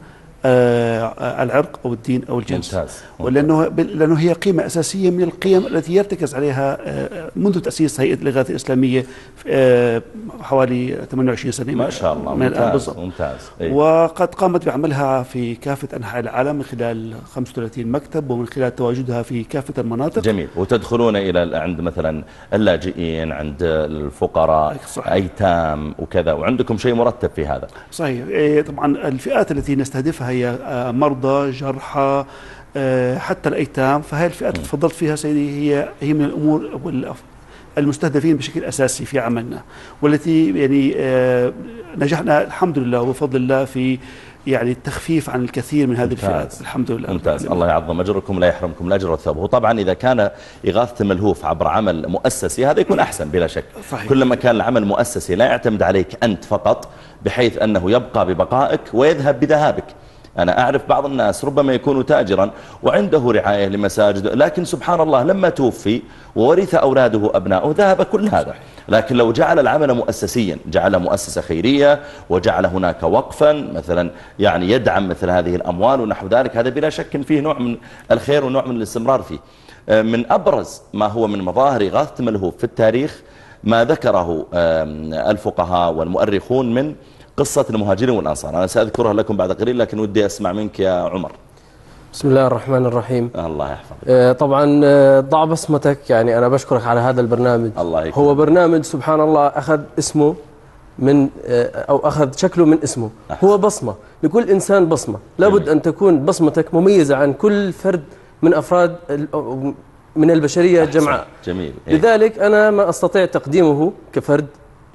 العرق أو الدين أو الجنس. ممتاز ولأنه لأنه هي قيمة أساسية من القيم التي يرتكز عليها آه، منذ تأسيس هيئة الإغاثة الإسلامية آه، حوالي 28 سنة ما شاء الله من ممتاز بالضبط. ممتاز. إيه. وقد قامت بعملها في كافة أنحاء العالم من خلال 35 مكتب ومن خلال تواجدها في كافة المناطق. جميل. وتدخلون إلى عند مثلا اللاجئين عند الفقراء صحيح. أيتام وكذا. وعندكم شيء مرتب في هذا. صحيح. إيه، طبعا الفئات التي نستهدفها هي آه، مرضى جرحى آه، حتى الأيتام. فهي الفئات اللي تفضلت فيها سيدي هي هي من والأف- المستهدفين بشكل أساسي في عملنا والتي يعني آه، نجحنا الحمد لله وبفضل الله في يعني التخفيف عن الكثير من هذه ممتاز. الفئات الحمد لله. ممتاز. الله يعظم أجركم لا يحرمكم الأجر والثواب هو طبعا إذا كان إغاثة ملهوف عبر عمل مؤسسي هذا يكون أحسن بلا شك. صحيح. كلما كان العمل مؤسسي لا يعتمد عليك أنت فقط بحيث أنه يبقى ببقائك ويذهب بذهابك. أنا أعرف بعض الناس ربما يكون تاجرا وعنده رعاية لمساجد لكن سبحان الله لما توفي وورث أولاده أبناؤه ذهب كل هذا. لكن لو جعل العمل مؤسسيا جعل مؤسسة خيرية وجعل هناك وقفا مثلا يعني يدعم مثل هذه الأموال ونحو ذلك هذا بلا شك فيه نوع من الخير ونوع من الاستمرار فيه. آه، من أبرز ما هو من مظاهر إغاثة ملهوف في التاريخ ما ذكره الفقهاء والمؤرخون من قصة المهاجرين والأنصار. أنا سأذكرها لكم بعد قليل لكن ودي أسمع منك يا عمر. بسم الله الرحمن الرحيم. الله يحفظك. آه، طبعا آه، ضع بصمتك يعني أنا بشكرك على هذا البرنامج. الله يكرمك. هو برنامج سبحان الله أخذ اسمه من آه، أو أخذ شكله من اسمه. أحسن. هو بصمة. لكل إنسان بصمة. لابد. أن تكون بصمتك مميزة عن كل فرد من أفراد من البشرية. جمعاء جميل. إيه. لذلك أنا ما أستطيع تقديمه كفرد.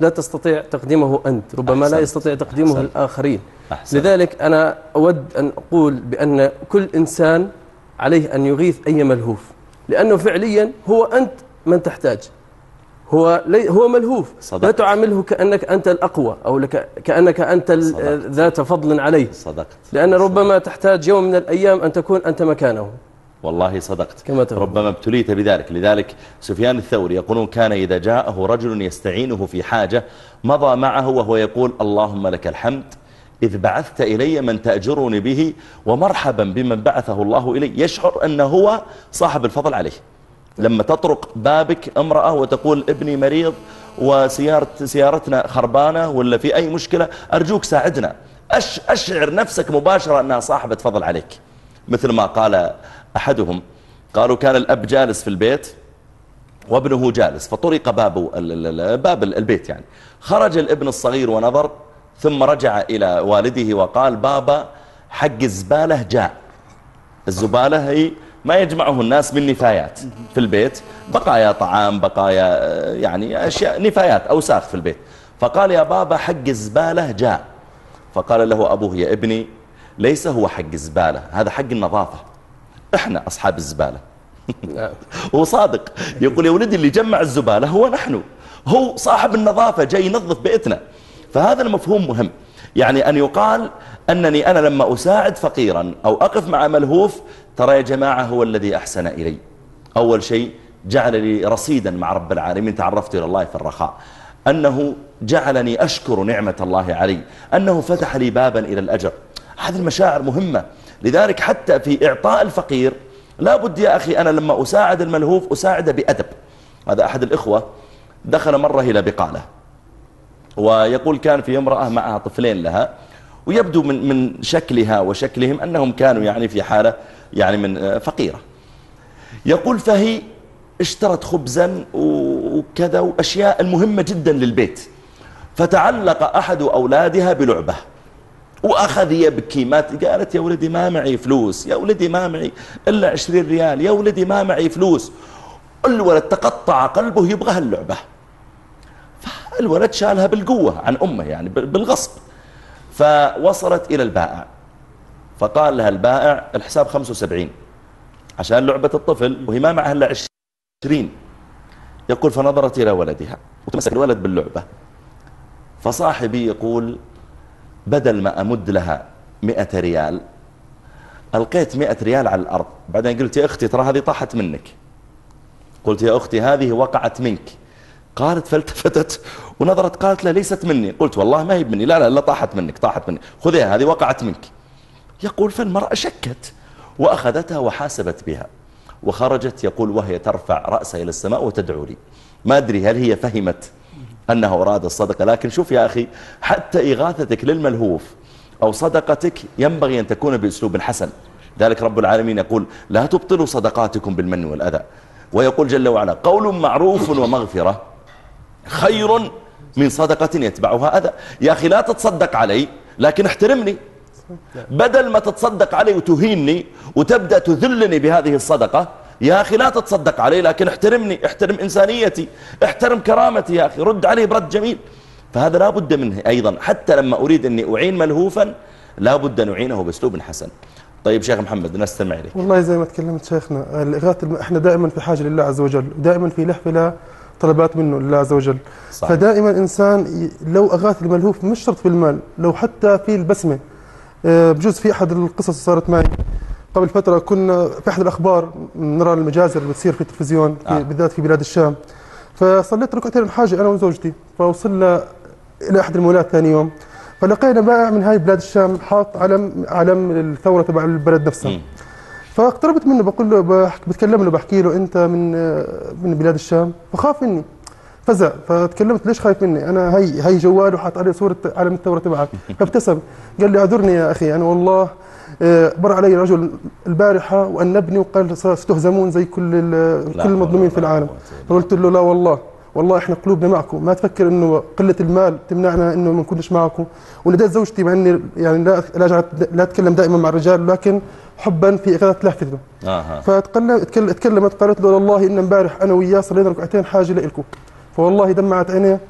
لا تستطيع تقديمه أنت ربما لا أحسنت. يستطيع تقديمه أحسنت. الآخرين أحسن. لذلك أنا أود أن أقول بأن كل إنسان عليه أن يغيث أي ملهوف لأنه فعليا هو أنت من تحتاج هو لي هو ملهوف صدقت. لا تعامله كأنك أنت الأقوى أو لك كأنك أنت صدقت. ذات فضل عليه صدقت لأن ربما تحتاج يوم من الأيام أن تكون أنت مكانه والله صدقت. كما تقول. ربما ابتليت بذلك. لذلك سفيان الثوري يقولون كان إذا جاءه رجل يستعينه في حاجة مضى معه وهو يقول اللهم لك الحمد إذ بعثت إلي من تأجرني به ومرحبا بمن بعثه الله إلي. يشعر أنه هو صاحب الفضل عليه. لما تطرق بابك امرأة وتقول ابني مريض وسيارة سيارتنا خربانة ولا في أي مشكلة أرجوك ساعدنا. أش أشعر نفسك مباشرة أنها صاحبة فضل عليك. مثل ما قال أحدهم. قالوا كان الأب جالس في البيت وابنه جالس فطرق باب باب البيت يعني. خرج الابن الصغير ونظر ثم رجع إلى والده وقال بابا حق الزبالة جاء. الزبالة هي ما يجمعه الناس من نفايات في البيت. بقايا طعام بقايا يعني أشياء نفايات أوساخ في البيت. فقال يا بابا حق الزبالة جاء. فقال له أبوه يا ابني ليس هو حق الزبالة هذا حق النظافة. إحنا أصحاب الزبالة. هو صادق. يقول يا ولدي اللي جمع الزبالة هو نحن. هو صاحب النظافة جاي ينظف بيتنا. فهذا المفهوم مهم. يعني أن يقال أنني أنا لما أساعد فقيرا أو أقف مع ملهوف ترى يا جماعة هو الذي أحسن إلي. أول شيء جعل لي رصيدا مع رب العالمين تعرفت إلى الله في الرخاء. أنه جعلني أشكر نعمة الله علي. أنه فتح لي بابا إلى الأجر. هذه المشاعر مهمة. لذلك حتى في إعطاء الفقير لا بد يا أخي أنا لما أساعد الملهوف أساعده بأدب. هذا أحد الإخوة دخل مرة إلى بقالة ويقول كان في امرأة معها طفلين لها ويبدو من من شكلها وشكلهم أنهم كانوا يعني في حالة يعني من آه، فقيرة. يقول فهي اشترت خبزا وكذا وأشياء المهمة جدا للبيت فتعلق أحد أولادها بلعبة. وأخذ يبكي. ما قالت يا ولدي ما معي فلوس يا ولدي ما معي إلا عشرين ريال يا ولدي ما معي فلوس. الولد تقطع قلبه يبغى هاللعبة. فالولد شالها بالقوة عن أمه يعني بالغصب. فوصلت إلى البائع. فقال لها البائع الحساب 75 عشان لعبة الطفل وهي ما معها إلا 20 يقول فنظرت إلى ولدها. وتمسك الولد باللعبة. فصاحبي يقول بدل ما أمد لها مئة ريال ألقيت مئة ريال على الأرض. بعدين قلت يا أختي ترى هذه طاحت منك. قلت يا أختي هذه وقعت منك. قالت فالتفتت ونظرت قالت لا ليست مني. قلت والله ما هي مني. لا لا لا طاحت منك طاحت منك خذيها هذه وقعت منك. يقول فالمرأة شكت وأخذتها وحاسبت بها. وخرجت يقول وهي ترفع رأسها إلى السماء وتدعو لي. ما أدري هل هي فهمت أنه أراد الصدقة. لكن شوف يا أخي حتى إغاثتك للملهوف أو صدقتك ينبغي أن تكون بأسلوب حسن. ذلك رب العالمين يقول لا تبطلوا صدقاتكم بالمن والأذى. ويقول جل وعلا قول معروف ومغفرة خير من صدقة يتبعها أذى. يا أخي لا تتصدق علي لكن احترمني. بدل ما تتصدق علي وتهيني وتبدأ تذلني بهذه الصدقة يا أخي لا تتصدق علي لكن احترمني احترم إنسانيتي احترم كرامتي يا أخي رد علي برد جميل. فهذا لا بد منه أيضا حتى لما أريد أني أعين ملهوفا لا بد أن أعينه بأسلوب حسن. طيب شيخ محمد نستمع إليك. والله زي ما تكلمت شيخنا الإغاثة الم- إحنا دائما في حاجة لله عز وجل ودائما في لهفة طلبات منه لله عز وجل. صحيح. فدائما إنسان ي- لو أغاث الملهوف مش شرط في المال لو حتى في البسمة. آه، بجوز في أحد القصص صارت معي. قبل فترة كنا في أحد الأخبار نرى المجازر اللي بتصير في التلفزيون في آه. بالذات في بلاد الشام. فصليت ركعتين الحاجة أنا وزوجتي فوصلنا إلى أحد المولات ثاني يوم. فلقينا بائع من هاي بلاد الشام حاط علم علم الثورة تبع البلد نفسها. فاقتربت منه بقول له بحك بتكلم له بحكي له أنت من من بلاد الشام. فخاف مني فزع. فتكلمت ليش خايف مني؟ أنا هي هي جوال وحاط عليه صورة علم الثورة تبعك. فابتسم. قال لي اعذرني يا أخي أنا والله مر علي رجل البارحة وانبني وقال ستهزمون زي كل كل المظلومين في العالم. فقلت له لا والله والله إحنا قلوبنا معكم. ما تفكر إنه قلة المال تمنعنا إنه ما نكونش معكم. وناديت زوجتي مع إني يعني لا لا, لا أتكلم دائما مع الرجال لكن حبا في إغاثة لهفته آه فتكلم اتكل- تكلمت قالت له والله إن امبارح أنا وياه صلينا ركعتين حاجة لكم فوالله دمعت عينيه.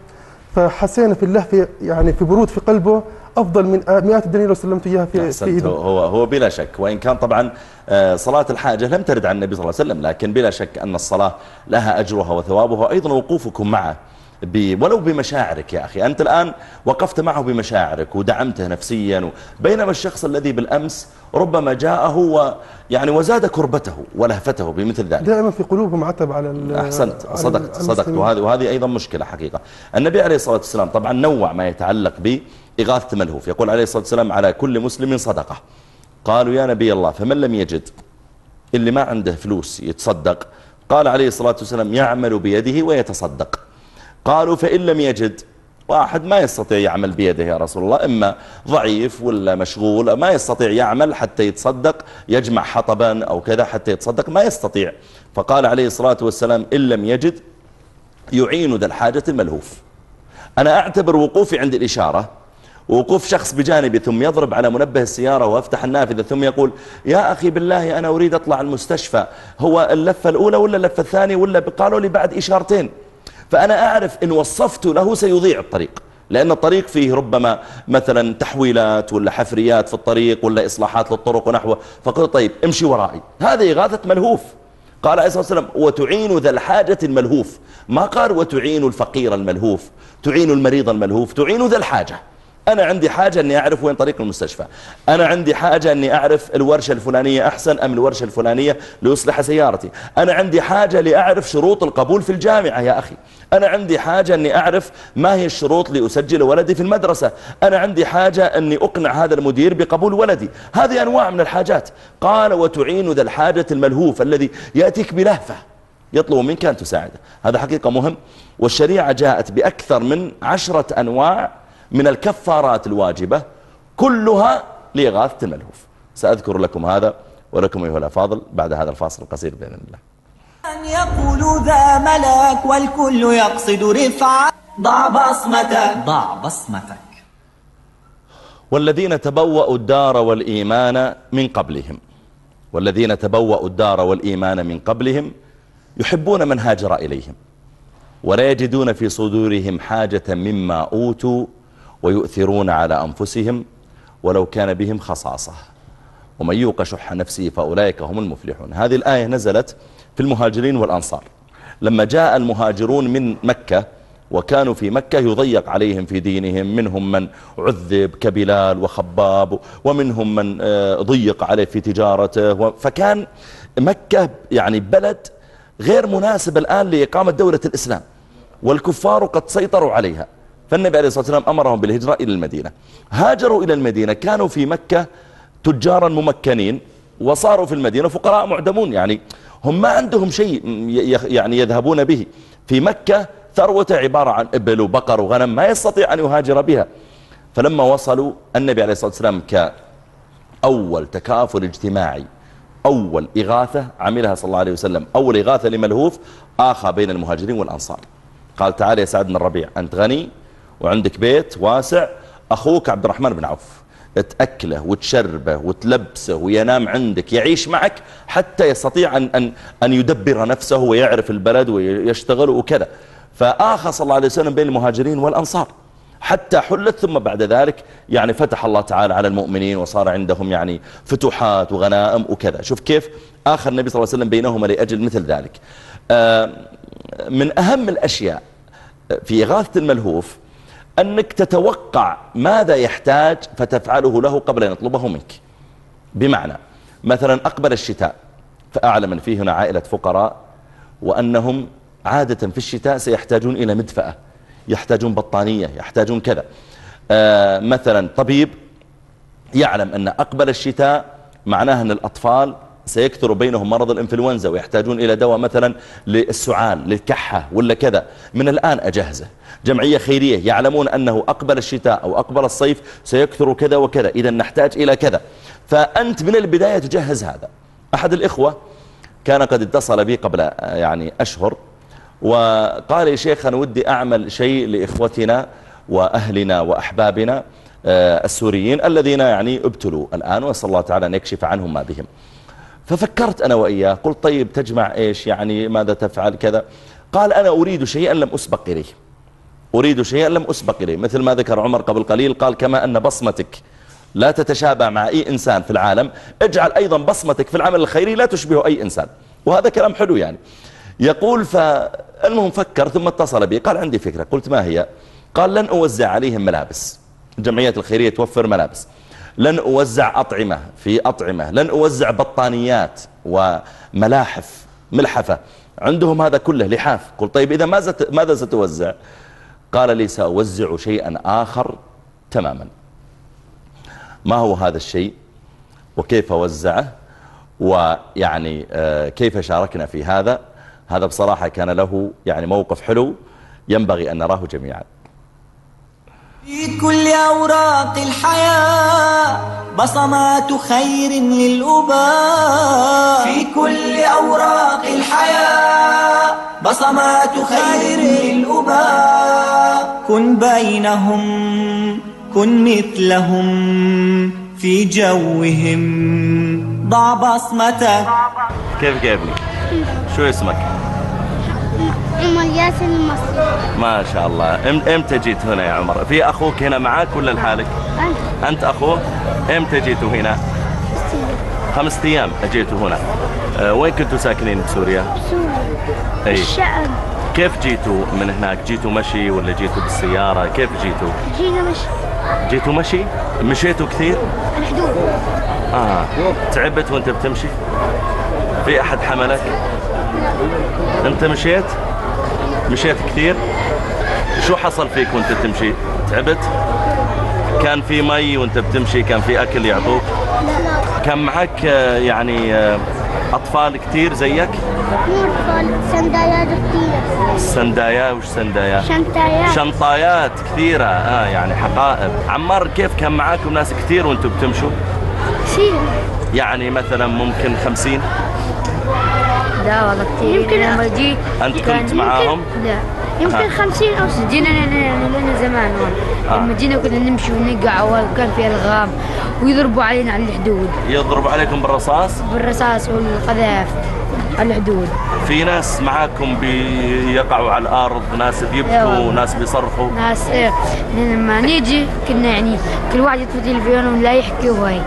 فحسينا في اللهفة يعني في برود في قلبه. أفضل من آه، مئات الدنانير لو سلمت إياها في, في إيده. هو هو بلا شك. وإن كان طبعا آه، صلاة الحاجة لم ترد عن النبي صلى الله عليه وسلم لكن بلا شك أن الصلاة لها أجرها وثوابها وأيضا وقوفكم معه ب- ولو بمشاعرك يا أخي. أنت الآن وقفت معه بمشاعرك ودعمته نفسيا و- بينما الشخص الذي بالأمس ربما جاءه ويعني وزاد كربته ولهفته بمثل ذلك. دائما في قلوبهم عتب على أحسنت. على صدقت صدقت. وهذه وهذه أيضا مشكلة حقيقة. النبي عليه الصلاة والسلام طبعا نوع ما يتعلق بإغاثة ملهوف. يقول عليه الصلاة والسلام على كل مسلم صدقة. قالوا يا نبي الله فمن لم يجد اللي ما عنده فلوس يتصدق؟ قال عليه الصلاة والسلام يعمل بيده ويتصدق. قالوا فإن لم يجد واحد ما يستطيع يعمل بيده يا رسول الله إما ضعيف ولا مشغول ما يستطيع يعمل حتى يتصدق يجمع حطبا أو كذا حتى يتصدق ما يستطيع. فقال عليه الصلاة والسلام إن لم يجد يعين ذا الحاجة الملهوف. أنا أعتبر وقوفي عند الإشارة ووقوف شخص بجانبي ثم يضرب على منبه السيارة وأفتح النافذة ثم يقول يا أخي بالله أنا أريد أطلع المستشفى هو اللفة الأولى ولا اللفة الثانية ولا قالوا لي بعد إشارتين. فأنا أعرف إن وصفت له سيضيع الطريق لأن الطريق فيه ربما مثلا تحويلات ولا حفريات في الطريق ولا إصلاحات للطرق ونحوه. فقلت طيب امشي ورائي. هذه إغاثة ملهوف. قال عليه الصلاة والسلام وتعين ذا الحاجة الملهوف. ما قال وتعين الفقير الملهوف. تعين المريض الملهوف. تعين ذا الحاجة. أنا عندي حاجة أني أعرف وين طريق المستشفى. أنا عندي حاجة أني أعرف الورشة الفلانية أحسن أم الورشة الفلانية ليصلح سيارتي. أنا عندي حاجة لأعرف شروط القبول في الجامعة يا أخي. أنا عندي حاجة أني أعرف ما هي الشروط لأسجل ولدي في المدرسة. أنا عندي حاجة أني أقنع هذا المدير بقبول ولدي. هذه أنواع من الحاجات. قال وتعين ذا الحاجة الملهوف الذي يأتيك بلهفة. يطلب منك أن تساعده. هذا حقيقة مهم. والشريعة جاءت بأكثر من عشرة أنواع من الكفارات الواجبة كلها لإغاثة الملهوف. سأذكر لكم هذا ولكم أيها الأفاضل بعد هذا الفاصل القصير بإذن الله. أن يقول ذا ملاك والكل يقصد رفعة ضع بصمتك. ضع بصمتك. والذين تبوأوا الدار والإيمان من قبلهم. والذين تبوأوا الدار والإيمان من قبلهم يحبون من هاجر إليهم. ولا يجدون في صدورهم حاجة مما أوتوا ويؤثرون على أنفسهم ولو كان بهم خصاصة. ومن يوق شح نفسه فأولئك هم المفلحون. هذه الآية نزلت في المهاجرين والأنصار. لما جاء المهاجرون من مكة وكانوا في مكة يضيق عليهم في دينهم. منهم من عذب كبلال وخباب ومنهم من آه، ضيق عليه في تجارته. فكان مكة يعني بلد غير مناسب الآن لإقامة دولة الإسلام. والكفار قد سيطروا عليها. فالنبي عليه الصلاة والسلام أمرهم بالهجرة إلى المدينة. هاجروا إلى المدينة كانوا في مكة تجارا ممكنين وصاروا في المدينة فقراء معدمون يعني هم ما عندهم شيء يعني يذهبون به. في مكة ثروة عبارة عن إبل وبقر وغنم ما يستطيع أن يهاجر بها. فلما وصلوا النبي عليه الصلاة والسلام كأول تكافل اجتماعي أول إغاثة عملها صلى الله عليه وسلم أول إغاثة لملهوف آخى بين المهاجرين والأنصار. قال تعالى يا سعد بن الربيع أنت غني؟ وعندك بيت واسع أخوك عبد الرحمن بن عوف. تأكله وتشربه وتلبسه وينام عندك يعيش معك حتى يستطيع أن, أن, أن يدبر نفسه ويعرف البلد ويشتغل وكذا. فآخى صلى الله عليه وسلم بين المهاجرين والأنصار. حتى حلت ثم بعد ذلك يعني فتح الله تعالى على المؤمنين وصار عندهم يعني فتوحات وغنائم وكذا. شوف كيف آخر النبي صلى الله عليه وسلم بينهما لأجل مثل ذلك. آه، من أهم الأشياء في إغاثة الملهوف أنك تتوقع ماذا يحتاج فتفعله له قبل أن يطلبه منك. بمعنى مثلا أقبل الشتاء فأعلم أن فيه هنا عائلة فقراء وأنهم عادة في الشتاء سيحتاجون إلى مدفأة. يحتاجون بطانية يحتاجون كذا. آه مثلا طبيب يعلم أن أقبل الشتاء معناه أن الأطفال سيكثر بينهم مرض الإنفلونزا ويحتاجون إلى دواء مثلا للسعال للكحة ولا كذا. من الآن أجهزه. جمعية خيرية يعلمون أنه أقبل الشتاء أو أقبل الصيف سيكثر كذا وكذا. إذا نحتاج إلى كذا. فأنت من البداية تجهز هذا. أحد الإخوة كان قد اتصل بي قبل يعني أشهر وقال يا شيخ أنا ودي أعمل شيء لإخوتنا وأهلنا وأحبابنا آه، السوريين الذين يعني ابتلوا الآن وأسأل الله تعالى أن يكشف عنهم ما بهم. ففكرت أنا وإياه قلت طيب تجمع إيش؟ يعني ماذا تفعل؟ كذا. قال أنا أريد شيئا لم أسبق إليه. أريد شيئا لم أسبق إليه. مثل ما ذكر عمر قبل قليل قال كما أن بصمتك لا تتشابه مع أي إنسان في العالم اجعل أيضا بصمتك في العمل الخيري لا تشبه أي إنسان. وهذا كلام حلو يعني. يقول فالمهم فكر ثم اتصل بي قال عندي فكرة. قلت ما هي؟ قال لن أوزع عليهم ملابس. الجمعية الخيرية توفر ملابس. لن أوزع أطعمة في أطعمة. لن أوزع بطانيات وملاحف ملحفة. عندهم هذا كله لحاف. قلت طيب إذا ماذا ستوزع؟ قال لي سأوزع شيئا آخر تماما. ما هو هذا الشيء؟ وكيف وزعه ويعني آه، كيف شاركنا في هذا؟ هذا بصراحة كان له يعني موقف حلو ينبغي أن نراه جميعا. في كل أوراق الحياة بصمات خير للأباء في كل أوراق الحياة بصمات خير للأباء كن بينهم كن مثلهم في جوهم. ضع بصمتك. كيف ابني شو اسمك؟ عمر ياسر المصري ما شاء الله. إم- إمتى جيت هنا يا عمر؟ في أخوك هنا معاك ولا لحالك؟ أنت. أنت اخوه إمتى جيتوا هنا؟ خمسة أيام. اجيتوا هنا. أه وين كنتوا ساكنين بسوريا اي الشعب كيف جيتوا من هناك؟ جيتوا مشي ولا جيتوا بالسيارة؟ كيف جيتوا؟ جينا مش جيتوا مشي؟ مشيتوا كثير؟ الحدود. آه. تعبت وأنت بتمشي؟ في أحد حملك؟ أنت مشيت؟ مشيت كثير. شو حصل فيك وانت تمشي تعبت؟ كان في مي وانت بتمشي كان في أكل يعطوك؟ كان معك آه، يعني آه، أطفال كثير زيك؟ مو أطفال سندايات كتير سندايا وش سندايا شنطايات. شنطايات كثيرة. آه يعني حقائب. عمار كيف كان معاكم ناس كثير وأنتم بتمشوا؟ كثير. يعني مثلا ممكن خمسين؟ لا والله كثير يمكن- لما جيت أنت كان- كنت معاهم؟ لا. يمكن ها. خمسين أو ستين. جينا لنا لنا زمان هون آه. لما جينا كنا نمشي ونقع وكان في ألغام. ويضربوا علينا على الحدود. يضرب عليكم بالرصاص؟ بالرصاص والقذائف على الحدود. في ناس معاكم بيقعوا على الأرض ناس بيبكوا والله. ناس بيصرخوا. ناس إيه، لما نيجي كنا يعني كل واحد يطفي تلفزيونه ولا يحكي وهي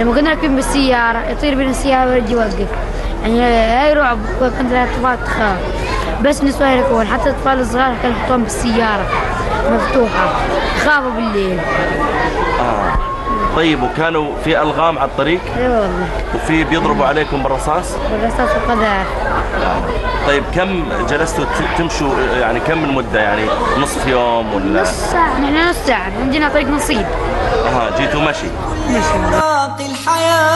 لما كنا راكبين بالسيارة يطير بين السيارة ويجي يوقف. يعني هاي رعب كنت الأطفال تخاف بس نسوان يركبون حتى الأطفال الصغار كانوا يحطون بالسيارة مفتوحة يخافوا بالليل. آه. طيب وكانوا في ألغام على الطريق؟ إي والله. وفي بيضربوا عليكم بالرصاص؟ والرصاص والقذائف طيب كم جلستوا تمشوا يعني كم المدة؟ يعني نصف يوم ولا؟ نص ساعة نحن نص ساعة. عندنا طريق نصيب. آه جيتوا مشي. أوراق الحياة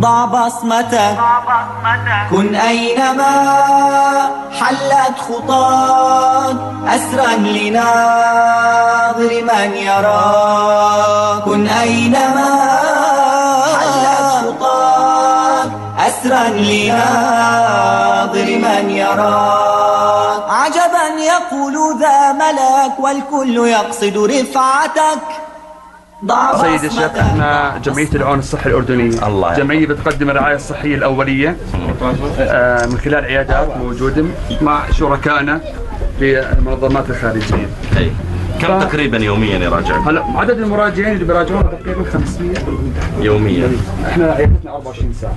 ضع بصمتك كن أينما حلت خطاك أسرا لناظر من يراك. كن أينما حلت خطاك أسرا لناظر من يراك. عجبا يقول ذا ملك والكل يقصد رفعتك. سيد الشيخ إحنا جمعية العون الصحي الاردنيه الله يحفظك. جمعية بتقدم الرعاية الصحية الأولية. آه، من خلال عيادات موجودة مع شركائنا في المنظمات الخارجية. أي. كم تقريبا يوميا يراجع هلا عدد المراجعين اللي بيراجعونا تقريبا 500 يوميا. إحنا عيادتنا 24 ساعة.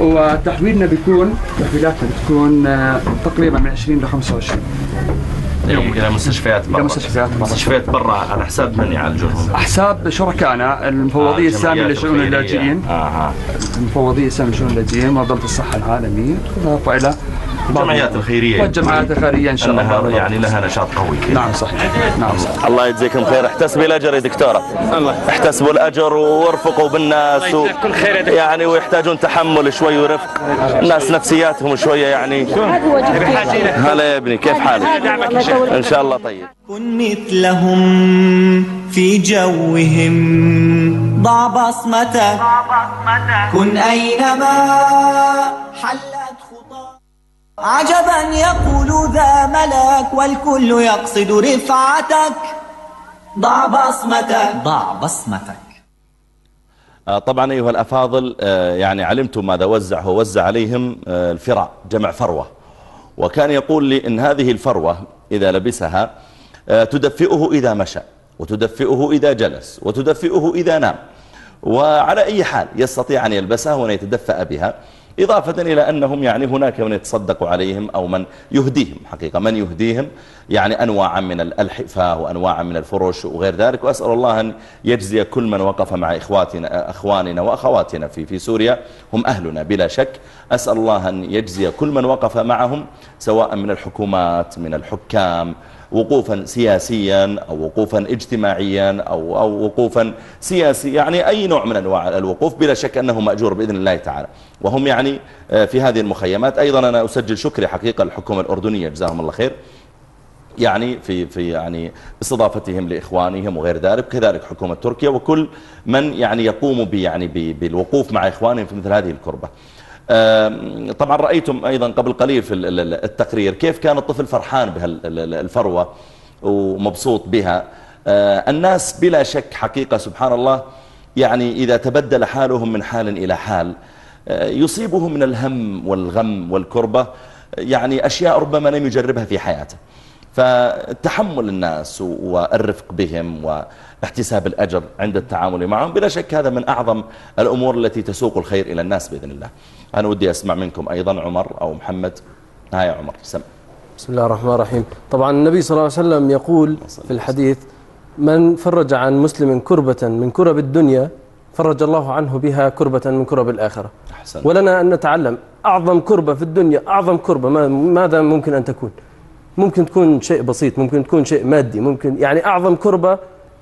وتحويلنا بيكون تحويلاتنا بتكون آه، تقريبا من 20 ل 25 يوم إلى مستشفيات برا إلى مستشفيات برا. مستشفيات برا على حساب من يعالجونهم حساب شركائنا المفوضية آه، السامية لشؤون. اللاجئين آه آه. المفوضية السامية لشؤون اللاجئين منظمه الصحة العالمية إضافة إلى الجمعيات الخيرية. والجمعيات الخيرية إن شاء الله. يعني لها نشاط قوي. كده. نعم صحيح. نعم صحيح. الله يجزيكم خير. احتسبي الاجر يا دكتورة. الله. احتسبوا الأجر وارفقوا بالناس و... كل خير يا دكتور. يعني ويحتاجون تحمل شوي ورفق. الناس نفسياتهم شوية يعني. هلا يا ابني كيف حالك؟ إن شاء الله طيب. كن مثلهم في جوهم. ضع بصمتك. كن أينما حلت خطاك عجبا يقول ذا ملك والكل يقصد رفعتك. ضع بصمتك. ضع بصمتك. آه، طبعا أيها الأفاضل آه، يعني علمتم ماذا وزع هو وزع عليهم آه، الفراء جمع فروة. وكان يقول لي إن هذه الفروة إذا لبسها تدفئه إذا مشى وتدفئه إذا جلس وتدفئه إذا نام. وعلى أي حال يستطيع أن يلبسها وأن يتدفأ بها. إضافة إلى أنهم يعني هناك من يتصدق عليهم أو من يهديهم. حقيقة من يهديهم يعني أنواعا من الحفاة وأنواعا من الفرش وغير ذلك. وأسأل الله أن يجزي كل من وقف مع إخواتنا أخواننا وأخواتنا في في سوريا. هم أهلنا بلا شك. أسأل الله أن يجزي كل من وقف معهم سواء من الحكومات من الحكام وقوفا سياسيا أو وقوفا اجتماعيا أو, أو وقوفا سياسي يعني أي نوع من أنواع الوقوف بلا شك أنه مأجور بإذن الله تعالى. وهم يعني آه، في هذه المخيمات. أيضا أنا أسجل شكري حقيقة للحكومة الأردنية جزاهم الله خير. يعني في في يعني استضافتهم لإخوانهم وغير ذلك كذلك حكومة تركيا. وكل من يعني يقوم يعني بالوقوف مع إخوانهم في مثل هذه الكربة. طبعا رأيتم أيضا قبل قليل في ال- ال- التقرير كيف كان الطفل فرحان بهالفروه ومبسوط بها. آه، الناس بلا شك حقيقة سبحان الله يعني إذا تبدل حالهم من حال إلى حال آه، يصيبهم من الهم والغم والكربة يعني أشياء ربما لم يجربها في حياته. فتحمل الناس والرفق بهم واحتساب الأجر عند التعامل معهم. بلا شك هذا من أعظم الأمور التي تسوق الخير إلى الناس بإذن الله. أنا ودي أسمع منكم أيضا عمر أو محمد. ها يا عمر سم. بسم الله الرحمن الرحيم. طبعا النبي صلى الله عليه وسلم يقول في الحديث من فرج عن مسلم كربة من كرب الدنيا فرج الله عنه بها كربة من كرب الآخرة. أحسن. ولنا أن نتعلم أعظم كربة في الدنيا أعظم كربة. ما- ماذا ممكن أن تكون؟ ممكن تكون شيء بسيط ممكن تكون شيء مادي ممكن يعني أعظم كربة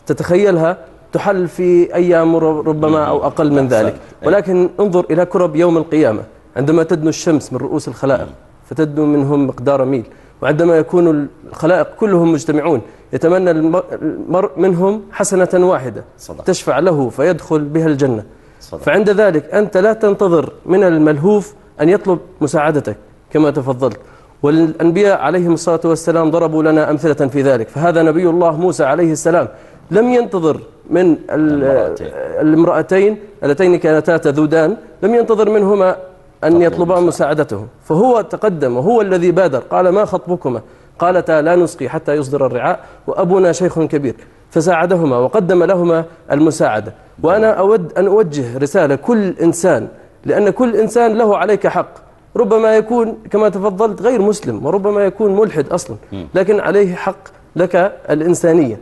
تتخيلها تحل في أيام ربما أو أقل من ذلك. ولكن انظر إلى كرب يوم القيامة. عندما تدنو الشمس من رؤوس الخلائق فتدنو منهم مقدار ميل. وعندما يكون الخلائق كلهم مجتمعون يتمنى الم- المرء منهم حسنة واحدة صدق. تشفع له فيدخل بها الجنة. صدق. فعند ذلك أنت لا تنتظر من الملهوف أن يطلب مساعدتك كما تفضلت. والأنبياء عليهم الصلاة والسلام ضربوا لنا أمثلة في ذلك. فهذا نبي الله موسى عليه السلام لم ينتظر من ال- المرأتين. المرأتين اللتين كانتا تذودان لم ينتظر منهما أن يطلبا مساعدته فهو تقدم وهو الذي بادر قال ما خطبكما؟ قالتا لا نسقي حتى يصدر الرعاء وأبونا شيخ كبير. فساعدهما وقدم لهما المساعدة. وأنا أود أن أوجه رسالة كل إنسان لأن كل إنسان له عليك حق. ربما يكون كما تفضلت غير مسلم وربما يكون ملحد أصلا. لكن عليه حق لك الإنسانية.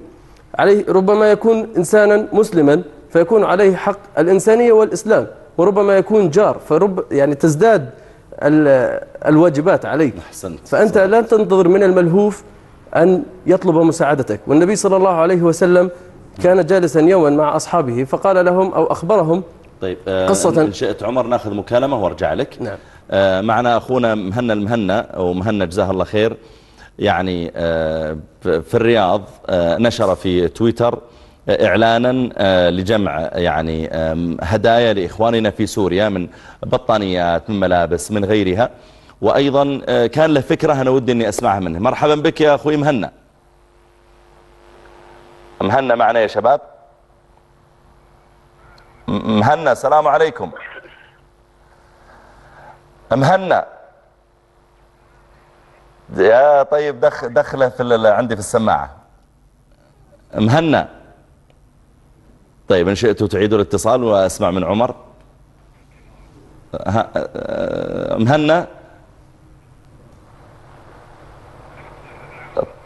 عليه ربما يكون إنسانا مسلما فيكون عليه حق الإنسانية والإسلام. وربما يكون جار فرب يعني تزداد ال- الواجبات عليك. أحسنت. فأنت لا تنتظر من الملهوف أن يطلب مساعدتك. والنبي صلى الله عليه وسلم كان جالسا يوما مع أصحابه فقال لهم أو أخبرهم طيب آه، قصة- إن شئت عمر ناخذ مكالمة وأرجع لك. نعم. آه، معنا أخونا مهنا المهنا ومهنا جزاه الله خير. يعني آه، في الرياض آه، نشر في تويتر إعلانا لجمع يعني هدايا لإخواننا في سوريا من بطانيات من ملابس من غيرها. وأيضا كان له فكرة أنا ودي أني أسمعها منه. مرحبا بك يا أخوي مهنا. مهنا معنا يا شباب. مهنا السلام عليكم. مهنا يا طيب دخ دخلة في عندي في السماعة. مهنا طيب إن شئتوا تعيدوا الاتصال وأسمع من عمر. مهنا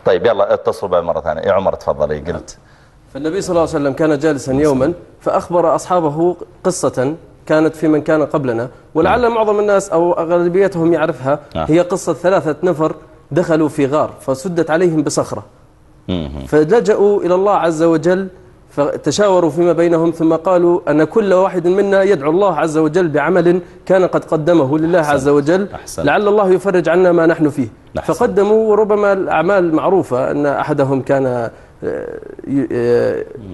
طيب يلا اتصلوا بها مرة ثانية. يا عمر تفضلي قلت. فالنبي صلى الله عليه وسلم كان جالسا يوما فأخبر أصحابه قصة كانت في من كان قبلنا ولعل معظم الناس أو أغلبيتهم يعرفها آه. هي قصة ثلاثة نفر دخلوا في غار فسدت عليهم بصخرة. فلجأوا إلى الله عز وجل فتشاوروا فيما بينهم ثم قالوا أن كل واحد منا يدعو الله عز وجل بعمل كان قد قدمه لله عز وجل أحسنت. لعل الله يفرج عنا ما نحن فيه أحسنت. فقدموا وربما الأعمال معروفة أن أحدهم كان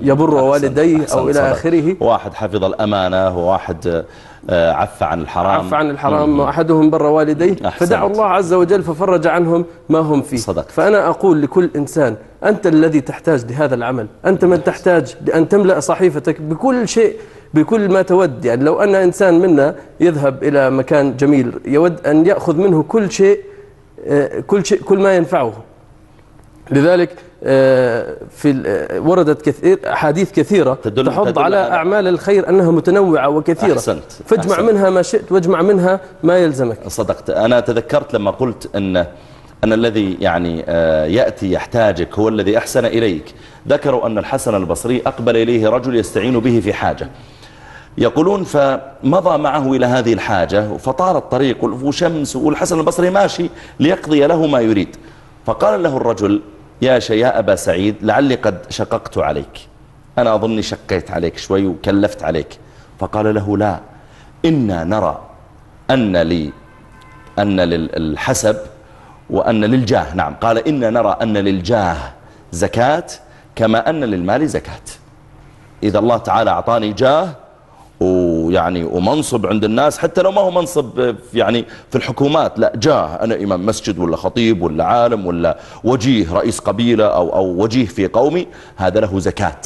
يبر والديه أو إلى. آخره واحد حفظ الأمانة وواحد آه، عف عن الحرام عف عن الحرام. وأحدهم بر والديه. فدعوا الله عز وجل ففرج عنهم ما هم فيه صدقت. فأنا أقول لكل إنسان أنت الذي تحتاج لهذا العمل أنت من تحتاج لأن تملأ صحيفتك بكل شيء بكل ما تود يعني لو أن إنسان منا يذهب إلى مكان جميل يود أن يأخذ منه كل شيء آه، كل شيء كل ما ينفعه لذلك في ال- آه، وردت كثير أحاديث كثيرة تدل- تحض تدل على أعمال الخير أنها متنوعة وكثيرة. أحسنت. فاجمع أحسنت. منها ما شئت واجمع منها ما يلزمك. صدقت. أنا تذكرت لما قلت أن أن الذي يعني آه، يأتي يحتاجك هو الذي أحسن إليك. ذكروا أن الحسن البصري أقبل إليه رجل يستعين به في حاجة. يقولون فمضى معه إلى هذه الحاجة فطال الطريق وشمس والحسن البصري ماشي ليقضي له ما يريد. فقال له الرجل يا شيء يا أبا سعيد لعلي قد شققت عليك. أنا أظني شقيت عليك شوي وكلفت عليك. فقال له لا إنا نرى أن لي أن للحسب وأن للجاه. نعم قال إن نرى أن للجاه زكاة كما أن للمال زكاة. إذا الله تعالى أعطاني جاه ويعني ومنصب عند الناس حتى لو ما هو منصب يعني في الحكومات لا جاه أنا إمام مسجد ولا خطيب ولا عالم ولا وجيه رئيس قبيلة أو, أو وجيه في قومي هذا له زكاة.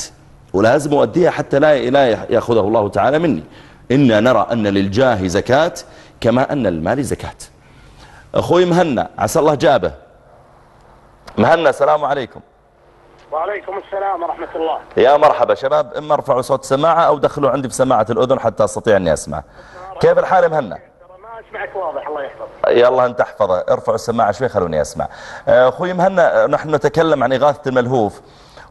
ولازم أؤديها حتى لا لا يأخذه الله تعالى مني. إنا نرى أن للجاه زكاة كما أن للمال زكاة. أخوي مهنا عسى الله جابه. مهنا السلام عليكم. وعليكم السلام ورحمة الله. يا مرحبا شباب اما ارفعوا صوت السماعة أو دخلوا عندي في سماعة الأذن حتى أستطيع إني أسمع. كيف الحال مهنا؟ ما أسمعك واضح الله يحفظك. يلا أنت احفظه ارفعوا السماعة شوي خلوني أسمع. آه، أخوي مهنا نحن نتكلم عن إغاثة الملهوف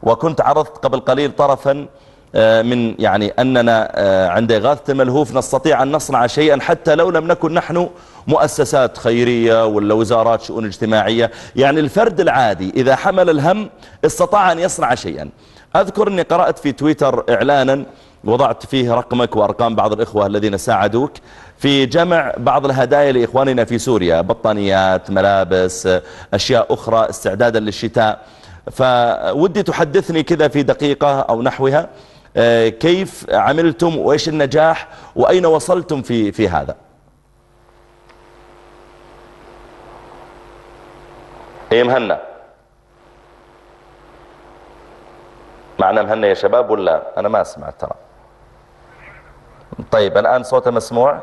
وكنت عرضت قبل قليل طرفا من يعني أننا آه، عند إغاثة الملهوف نستطيع أن نصنع شيئا حتى لو لم نكن نحن مؤسسات خيرية ولا وزارات شؤون اجتماعية. يعني الفرد العادي إذا حمل الهم استطاع أن يصنع شيئا. أذكر أني قرأت في تويتر إعلانا وضعت فيه رقمك وأرقام بعض الإخوة الذين ساعدوك في جمع بعض الهدايا لإخواننا في سوريا بطانيات ملابس أشياء أخرى استعدادا للشتاء. فودي تحدثني كذا في دقيقة أو نحوها. آه، كيف عملتم وإيش النجاح وأين وصلتم في, في هذا؟ هي مهنا معنا مهنا يا شباب ولا؟ أنا ما أسمع ترى. طيب الآن صوته مسموع؟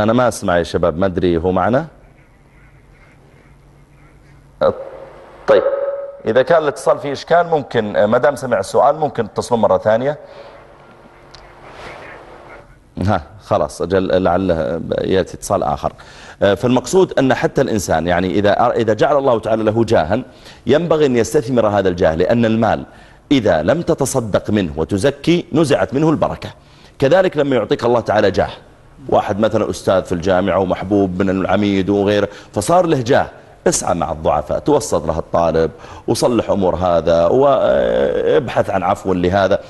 أنا ما أسمع يا شباب ما أدري هو معنا؟ طيب إذا كان الاتصال فيه إشكال ممكن ما دام سمع السؤال ممكن تتصلون مرة ثانية. ها خلاص أجل لعله يأتي اتصال آخر. فالمقصود أن حتى الإنسان يعني إذا إذا جعل الله تعالى له جاها ينبغي أن يستثمر هذا الجاه لأن المال إذا لم تتصدق منه وتزكي نزعت منه البركة. كذلك لما يعطيك الله تعالى جاه واحد مثلا أستاذ في الجامعة ومحبوب من العميد وغيره فصار له جاه. اسعى مع الضعفاء توسط له الطالب وصلح أمور هذا وابحث عن عفو لهذا.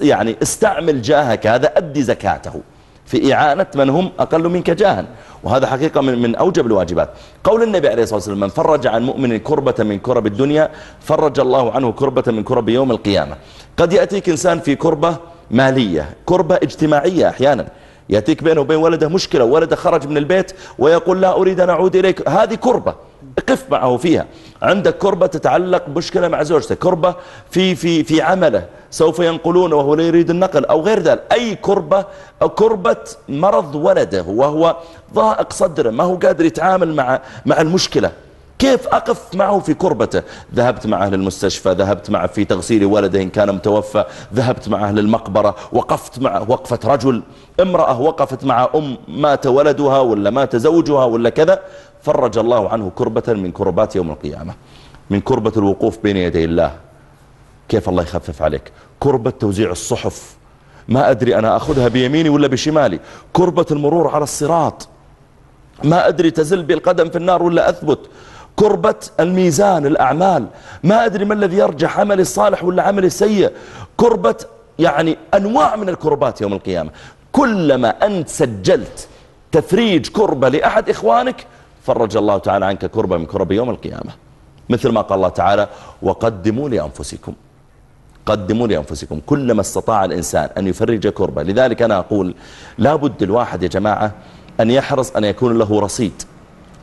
يعني استعمل جاهك هذا أدي زكاته. في إعانة من هم أقل منك جاها. وهذا حقيقة من, من أوجب الواجبات. قول النبي عليه الصلاة والسلام من فرج عن مؤمن كربة من كرب الدنيا فرج الله عنه كربة من كرب يوم القيامة. قد يأتيك إنسان في كربة مالية كربة اجتماعية أحيانا. يأتيك بينه وبين ولده مشكلة ولده خرج من البيت ويقول لا أريد أن أعود إليك. هذه كربة. قف معه فيها. عندك كربة تتعلق مشكلة مع زوجته. كربة في, في, في عمله. سوف ينقلونه وهو لا يريد النقل أو غير ذلك. أي كربة؟ أو كربة مرض ولده وهو ضائق صدره. ما هو قادر يتعامل مع, مع المشكلة. كيف أقف معه في كربته؟ ذهبت معه للمستشفى ذهبت معه في تغسيل ولده إن كان متوفى ذهبت معه للمقبرة وقفت معه وقفة رجل امرأة وقفت مع أم مات ولدها ولا مات زوجها ولا كذا فرج الله عنه كربة من كربات يوم القيامة من كربة الوقوف بين يدي الله. كيف الله يخفف عليك؟ كربة توزيع الصحف. ما أدري أنا أخذها بيميني ولا بشمالي. كربة المرور على الصراط. ما أدري تزل بي القدم في النار ولا أثبت. كربة الميزان الأعمال. ما أدري ما الذي يرجح عملي الصالح ولا عملي السيء. كربة يعني أنواع من الكربات يوم القيامة. كلما أنت سجلت تفريج كربة لأحد إخوانك فرج الله تعالى عنك كربة من كرب يوم القيامة. مثل ما قال الله تعالى وقدموا لأنفسكم. قدموا لأنفسكم. كلما استطاع الإنسان أن يفرج كربة. لذلك أنا أقول لابد الواحد يا جماعة أن يحرص أن يكون له رصيد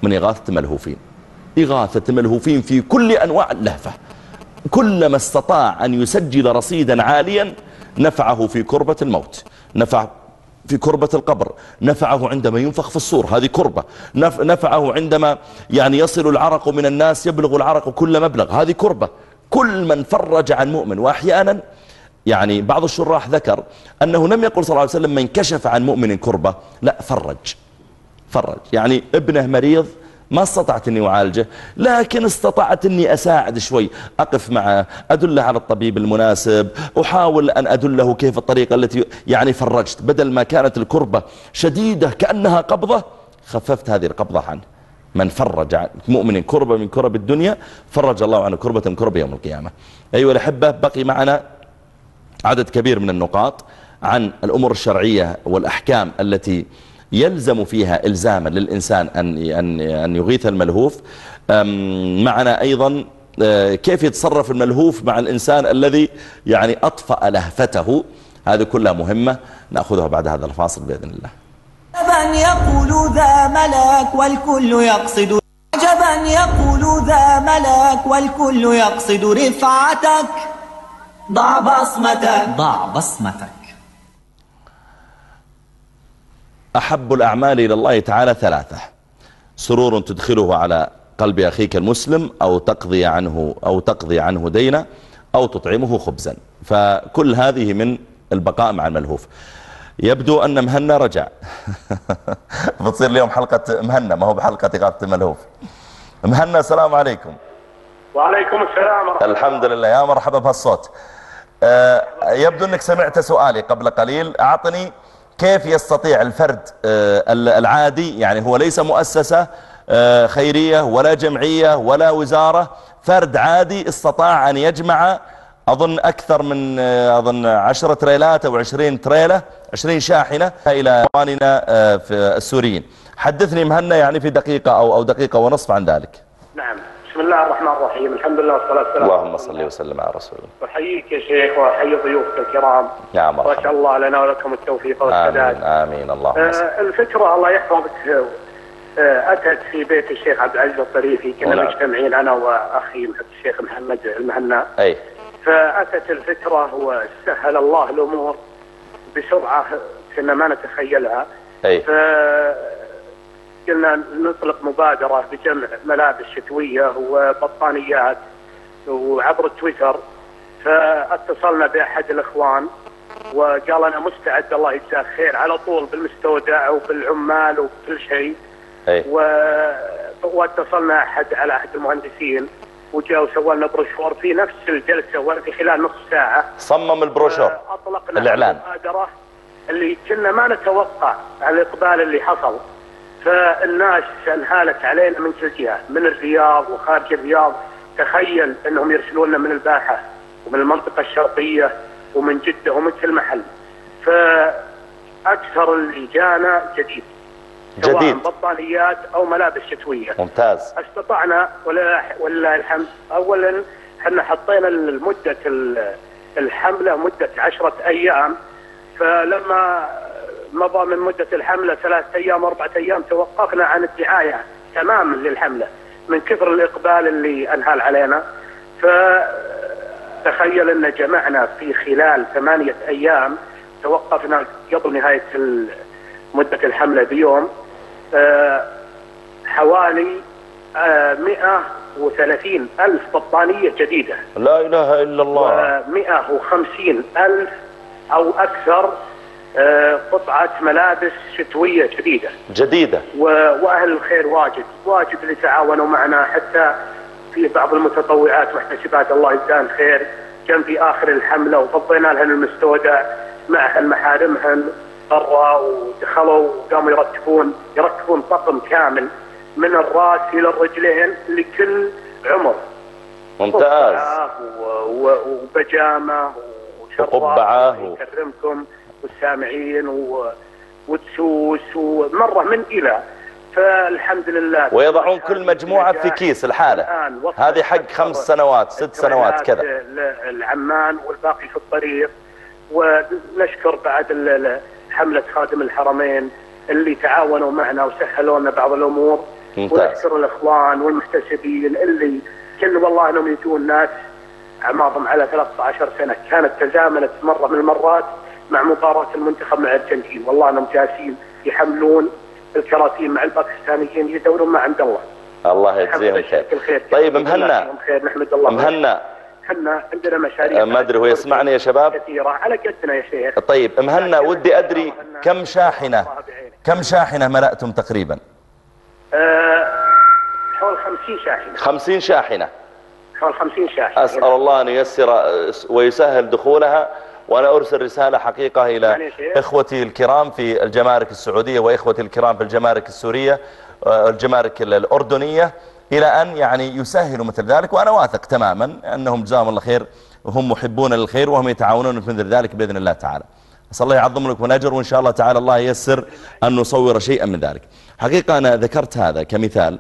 من إغاثة الملهوفين. إغاثة الملهوفين في كل أنواع اللهفة. كلما استطاع أن يسجل رصيدا عاليا نفعه في كربة الموت نفع في كربة القبر نفعه عندما ينفخ في الصور هذه كربة. نفعه عندما يعني يصل العرق من الناس يبلغ العرق كل مبلغ هذه كربة. كل من فرج عن مؤمن وأحيانا يعني بعض الشراح ذكر أنه لم يقل صلى الله عليه وسلم من كشف عن مؤمن كربة لا فرج. فرج. يعني ابنه مريض ما استطعت أني أعالجه لكن استطعت أني أساعد شوي أقف معه أدله على الطبيب المناسب أحاول أن أدله كيف الطريقة التي يعني فرجت. بدل ما كانت الكربة شديدة كأنها قبضة خففت هذه القبضة عنه. من فرج عن مؤمن كربة من كرب الدنيا فرج الله عنه كربة من كرب يوم القيامة. أيها الأحبة بقي معنا عدد كبير من النقاط عن الأمور الشرعية والأحكام التي يلزم فيها إلزاما للإنسان أن, أن, أن يغيث الملهوف. معنا أيضا آه، كيف يتصرف الملهوف مع الإنسان الذي يعني أطفأ لهفته؟ هذه كلها مهمة نأخذها بعد هذا الفاصل بإذن الله. عجبا يقول ذا ملاك والكل يقصد. عجبا يقول ذا ملاك والكل يقصد رفعتك. ضع بصمتك. ضع بصمتك. أحب الأعمال إلى الله تعالى ثلاثة. سرور تدخله على قلب أخيك المسلم أو تقضي عنه أو تقضي عنه دينا أو تطعمه خبزا. فكل هذه من البقاء مع الملهوف. يبدو أن مهنا رجع. بتصير اليوم حلقة مهنا ما هو بحلقة إغاثة الملهوف. مهنا السلام عليكم. وعليكم السلام ورحمة الحمد لله يا مرحبا بهالصوت. آه، يبدو أنك سمعت سؤالي قبل قليل. أعطني كيف يستطيع الفرد آه، العادي يعني هو ليس مؤسسة آه، خيرية ولا جمعية ولا وزارة فرد عادي استطاع أن يجمع أظن أكثر من آه، أظن عشرة تريلات أو عشرين تريلة عشرين شاحنة إلى إخواننا في السوريين. حدثني مهنا يعني في دقيقة أو أو دقيقة ونصف عن ذلك. نعم. بسم الله الرحمن الرحيم. الحمد لله والصلاة والسلام. اللهم صل وسلم على رسول الله. أحييك يا شيخ وأحيي ضيوفك الكرام. يا ما شاء مرحبا الله لنا ولكم التوفيق والسداد. آمين آمين اللهم آه، الفكرة الله يحفظك. آه، أتت في بيت الشيخ عبد العزيز الطريفي كنا نعم. مجتمعين أنا وأخي الشيخ محمد المهنا. أي. فأتت الفكرة وسهل الله الأمور بسرعة كنا ما نتخيلها. أي. قلنا نطلق مبادرة بجمع ملابس شتوية وبطانيات وعبر التويتر فاتصلنا بأحد الإخوان وقال أنا مستعد الله يجزاه خير على طول بالمستودع وبالعمال وبكل شيء. أي. و... واتصلنا أحد على أحد المهندسين وجاء وسوى لنا بروشور في نفس الجلسة وفي خلال نص ساعة. صمم البروشور أطلقنا الإعلان. المبادرة اللي كنا ما نتوقع على الإقبال اللي حصل. فالناس انهالت علينا من كل جهة من الرياض وخارج الرياض. تخيل أنهم يرسلون لنا من الباحة ومن المنطقة الشرقية ومن جدة ومن كل محل. فأكثر اللي جانا جديد. سواء جديد. بطانيات أو ملابس شتوية. ممتاز. استطعنا ولله ولله الحمد اولا إحنا حطينا ال- الحملة مدة عشرة أيام. فلما مضى من مدة الحملة ثلاثة أيام أربعة أيام توقفنا عن الدعاية تماما للحملة من كثر الإقبال اللي أنهال علينا. فتخيل أن جمعنا في خلال ثمانية أيام توقفنا قبل نهاية ال- مدة الحملة بيوم آه، حوالي آه، 130 ألف بطانية جديدة. لا إله إلا الله. و150 ألف أو أكثر آه، قطعة ملابس شتوية جديدة. جديدة. وأهل الخير واجد واجد اللي تعاونوا معنا حتى في بعض المتطوعات محتسبات الله يجزاهن خير. كان في آخر الحملة وفضينا لهن المستودع مع أهل محارمهن برا ودخلوا وقاموا يرتبون يركبون طقم كامل من الراس إلى الرجلين لكل عمر. ممتاز. قبعة و- و- وبجامة وشراب وقبعة الله يكرمكم. والسامعين و... وتسوس ومرة من إلى. فالحمد لله ويضعون كل مجموعة في كيس الحالة. هذه حق خمس سنوات ست سنوات كذا. العمان والباقي في الطريق. ونشكر بعد حملة خادم الحرمين اللي تعاونوا معنا وسهلوا لنا بعض الأمور. ممتاز. ونشكر الإخوان والمحتسبين اللي كل والله أنهم يجون ناس أعمارهم على 13 سنة. كانت تزامنت مرة من المرات. مع مباراة المنتخب مع الأرجنتين. والله أنهم جالسين يحملون الكراتين مع الباكستانيين يدورون ما عند الله. الله يجزيهم خير. طيب مهنا. نحمد الله. مهنا. إحنا عندنا مشاريع. ما أدري هو يسمعني يا شباب؟ كثيرة. على قدنا يا شيخ. طيب مهنا ودي أدري كم شاحنة. كم شاحنة ملأتم تقريبا؟ آه، حول 50 شاحنة. خمسين شاحنة. حول 50 شاحنة. أسأل الله أن ييسر ويسهل دخولها. وأنا أرسل رسالة حقيقة يعني إلى شيخ. إخوتي الكرام في الجمارك السعودية وإخوتي الكرام في الجمارك السورية آه، الجمارك الأردنية إلى أن يعني يسهلوا مثل ذلك وأنا واثق تماما أنهم جزاهم الله خير وهم محبون للخير وهم يتعاونون في مثل ذلك بإذن الله تعالى. أسأل الله يعظم لكم الأجر وإن شاء الله تعالى الله ييسر أن نصور شيئا من ذلك. حقيقة أنا ذكرت هذا كمثال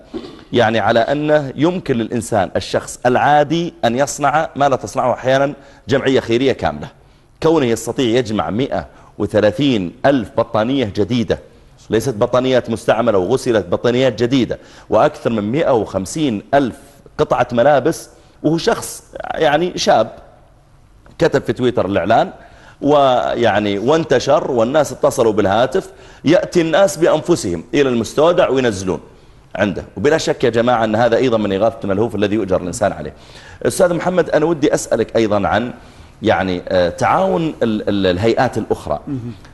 يعني على أنه يمكن للإنسان الشخص العادي أن يصنع ما لا تصنعه أحيانا جمعية خيرية كاملة. كونه يستطيع يجمع 130 ألف بطانية جديدة. ليست بطانيات مستعملة وغسلت بطانيات جديدة. وأكثر من 150 ألف قطعة ملابس. وهو شخص يعني شاب. كتب في تويتر الإعلان. ويعني وانتشر. والناس اتصلوا بالهاتف. يأتي الناس بأنفسهم إلى المستودع وينزلون عنده. وبلا شك يا جماعة أن هذا أيضا من إغاثة الملهوف الذي يؤجر الإنسان عليه. أستاذ محمد أنا ودي أسألك أيضا عن يعني آه، تعاون ال- ال- الهيئات الأخرى.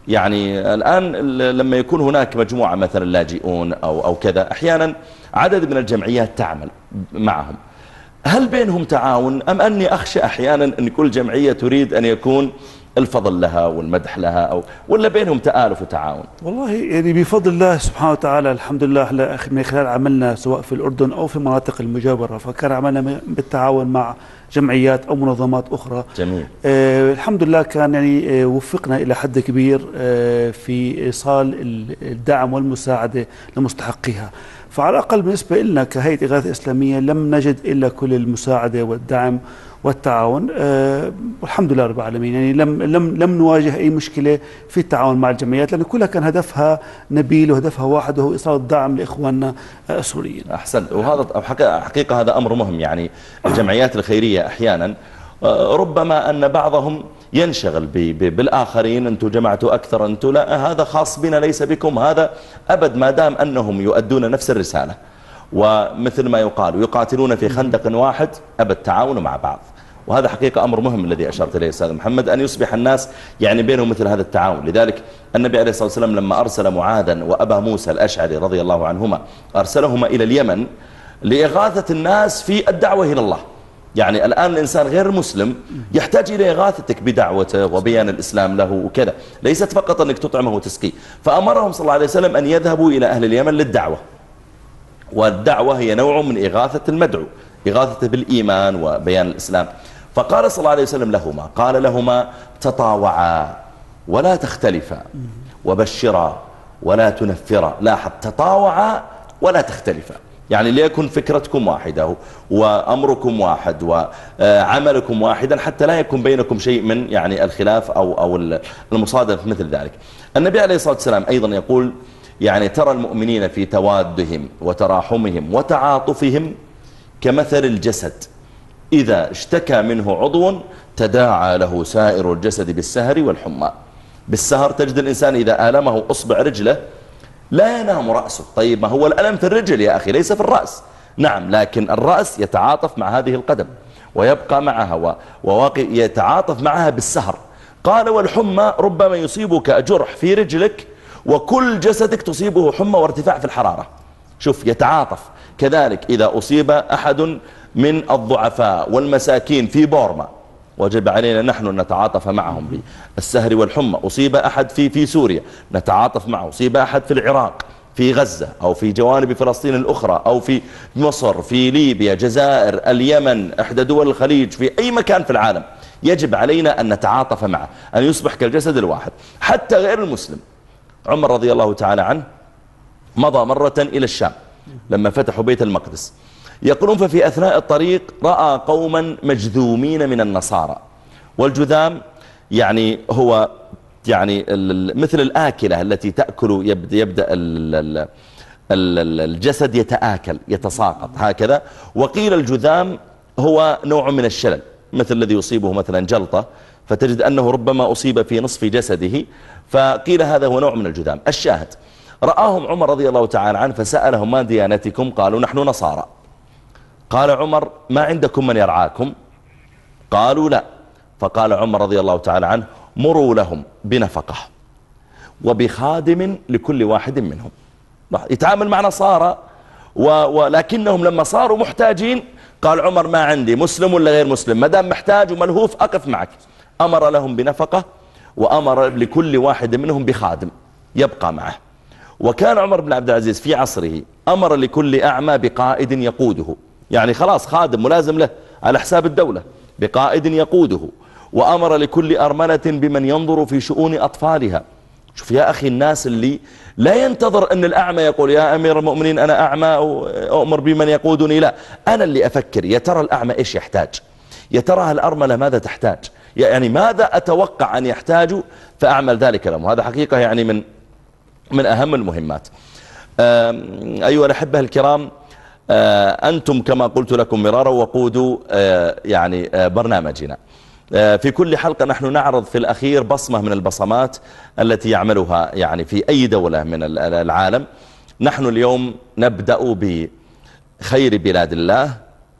يعني الآن ال- لما يكون هناك مجموعة مثلا لاجئون أو, أو كذا أحيانا عدد من الجمعيات تعمل معهم. هل بينهم تعاون أم أني أخشى أحيانا أن كل جمعية تريد أن يكون الفضل لها والمدح لها أو ولا بينهم تآلف وتعاون. والله يعني بفضل الله سبحانه وتعالى الحمد لله من خلال عملنا سواء في الأردن أو في المناطق المجاورة فكان عملنا بالتعاون مع جمعيات أو منظمات أخرى. جميل. آه الحمد لله كان يعني آه وفقنا إلى حد كبير آه في إيصال ال- الدعم والمساعدة لمستحقيها. فعلى الأقل بالنسبة لنا كهيئة إغاثة إسلامية لم نجد إلا كل المساعدة والدعم والتعاون آه والحمد لله رب العالمين. يعني لم لم لم نواجه أي مشكلة في التعاون مع الجمعيات لأن كلها كان هدفها نبيل وهدفها واحد وهو ايصال الدعم لإخواننا آه، السوريين. أحسنت. وهذا حقيقة هذا أمر مهم. يعني الجمعيات الخيرية أحيانا آه، ربما أن بعضهم ينشغل بالآخرين أنتم جمعتوا أكثر أنتم لا هذا خاص بنا ليس بكم. هذا أبد ما دام أنهم يؤدون نفس الرسالة. ومثل ما يقال يقاتلون في خندق واحد أبد تعاونوا مع بعض. وهذا حقيقة أمر مهم الذي أشرت إليه أستاذ محمد أن يصبح الناس يعني بينهم مثل هذا التعاون. لذلك النبي عليه الصلاة والسلام لما أرسل معاذا وأبا موسى الأشعري رضي الله عنهما أرسلهما إلى اليمن لإغاثة الناس في الدعوة إلى الله. يعني الآن الإنسان غير مسلم يحتاج إلى إغاثتك بدعوته وبيان الإسلام له وكذا. ليست فقط أنك تطعمه وتسقيه. فأمرهم صلى الله عليه وسلم أن يذهبوا إلى أهل اليمن للدعوة. والدعوة هي نوع من إغاثة المدعو إغاثته بالإيمان وبيان الإسلام. فقال صلى الله عليه وسلم لهما قال لهما تطاوعا ولا تختلفا وبشرا ولا تنفرا. لاحظ تطاوعا ولا تختلفا. يعني ليكن فكرتكم واحدة وأمركم واحد وعملكم واحدا حتى لا يكون بينكم شيء من يعني الخلاف أو, أو المصادف مثل ذلك. النبي عليه الصلاة والسلام أيضا يقول يعني ترى المؤمنين في توادهم وتراحمهم وتعاطفهم كمثل الجسد. إذا اشتكى منه عضو تداعى له سائر الجسد بالسهر والحمى. بالسهر تجد الإنسان إذا آلمه أصبع رجله لا ينام رأسه. طيب ما هو الألم في الرجل يا أخي؟ ليس في الرأس. نعم لكن الرأس يتعاطف مع هذه القدم ويبقى معها وواقع يتعاطف معها بالسهر. قال والحمى ربما يصيبك جرح في رجلك وكل جسدك تصيبه حمى وارتفاع في الحرارة. شوف يتعاطف. كذلك إذا أصيب أحد من الضعفاء والمساكين في بورما وجب علينا نحن أن نتعاطف معهم بالسهر والحمى. أصيب أحد في في سوريا نتعاطف معه. أصيب أحد في العراق في غزة أو في جوانب فلسطين الأخرى أو في مصر في ليبيا جزائر اليمن إحدى دول الخليج في أي مكان في العالم يجب علينا أن نتعاطف معه أن يصبح كالجسد الواحد. حتى غير المسلم. عمر رضي الله تعالى عنه مضى مرة إلى الشام لما فتحوا بيت المقدس. يقولون ففي أثناء الطريق رأى قوما مجذومين من النصارى. والجذام يعني هو يعني مثل الآكلة التي تأكل يبدأ, يبدأ الجسد يتآكل يتساقط هكذا. وقيل الجذام هو نوع من الشلل مثل الذي يصيبه مثلا جلطة فتجد أنه ربما أصيب في نصف جسده. فقيل هذا هو نوع من الجذام. الشاهد رآهم عمر رضي الله تعالى عنه فسألهم ما ديانتكم؟ قالوا نحن نصارى. قال عمر ما عندكم من يرعاكم? قالوا لا. فقال عمر رضي الله تعالى عنه مروا لهم بنفقة وبخادم لكل واحد منهم. يتعامل مع نصارى ولكنهم لما صاروا محتاجين قال عمر ما عندي مسلم ولا غير مسلم؟ ما دام محتاج وملهوف أقف معك. أمر لهم بنفقة وأمر لكل واحد منهم بخادم يبقى معه. وكان عمر بن عبد العزيز في عصره أمر لكل أعمى بقائد يقوده. يعني خلاص خادم ملازم له على حساب الدولة بقائد يقوده وأمر لكل أرملة بمن ينظر في شؤون أطفالها. شوف يا أخي الناس اللي لا ينتظر أن الأعمى يقول يا أمير المؤمنين أنا أعمى وأؤمر بمن يقودني. لا أنا اللي أفكر يا ترى الأعمى إيش يحتاج؟ يا ترى الأرملة ماذا تحتاج؟ يعني ماذا أتوقع أن يحتاجوا فأعمل ذلك لهم. وهذا حقيقة يعني من من أهم المهمات. أيها الأحبة الكرام أنتم كما قلت لكم مرارا وقودوا آه، يعني آه، برنامجنا. آه، في كل حلقة نحن نعرض في الأخير بصمة من البصمات التي يعملها يعني في أي دولة من ال- ال- العالم. نحن اليوم نبدأ بخير بلاد الله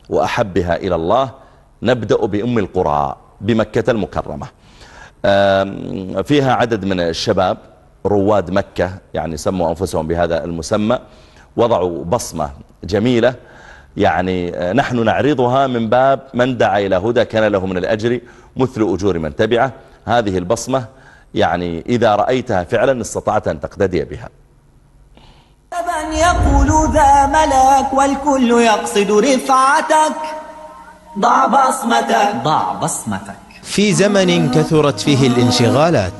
وأحبها إلى الله. نبدأ بأم القرى بمكة المكرمة. فيها عدد من الشباب رواد مكة يعني سموا أنفسهم بهذا المسمى وضعوا بصمة جميلة. يعني آه، نحن نعرضها من باب من دعا إلى هدى كان له من الأجر مثل أجور من تبعه. هذه البصمة يعني إذا رأيتها فعلا استطعت أن تقتدي بها. من يقول ذا ملك والكل يقصد رفعتك؟ ضع بصمتك. ضع بصمتك. في زمن كثرت فيه الانشغالات.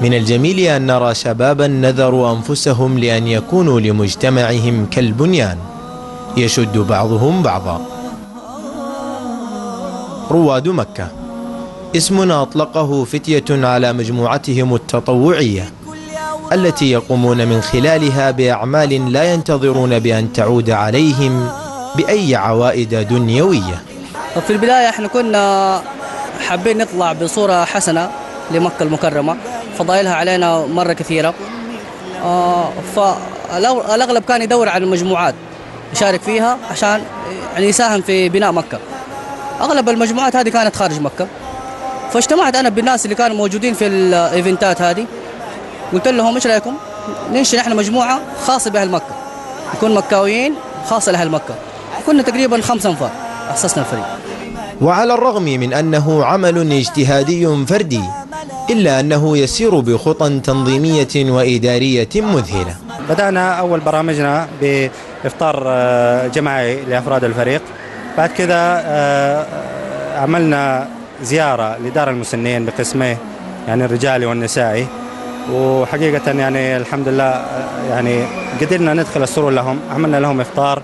من الجميل أن نرى شبابا نذروا أنفسهم لأن يكونوا لمجتمعهم كالبنيان. يشد بعضهم بعضا. رواد مكة. اسم أطلقه فتية على مجموعتهم التطوعية التي يقومون من خلالها بأعمال لا ينتظرون بأن تعود عليهم بأي عوائد دنيوية. في البداية إحنا كنا حابين نطلع بصورة حسنة لمكة المكرمة. فضائلها علينا مرة كثيرة. آه فالأغلب كان يدور على المجموعات. يشارك فيها عشان يعني يساهم في بناء مكة. أغلب المجموعات هذه كانت خارج مكة. فاجتمعت أنا بالناس اللي كانوا موجودين في الإيفنتات هذه. قلت لهم إيش رأيكم؟ ننشئ نحن مجموعة خاصة بأهل مكة. نكون مكاويين خاصة لأهل مكة. كنا تقريبا خمس أنفار أسسنا الفريق. وعلى الرغم من أنه عمل اجتهادي فردي إلا أنه يسير بخطى تنظيمية وإدارية مذهلة. بدأنا أول برامجنا بإفطار آه، جماعي لأفراد الفريق. بعد كذا آه، عملنا زيارة لدار المسنين بقسميه يعني الرجالي والنسائي وحقيقة يعني الحمد لله آه، يعني قدرنا ندخل السرور لهم. عملنا لهم إفطار.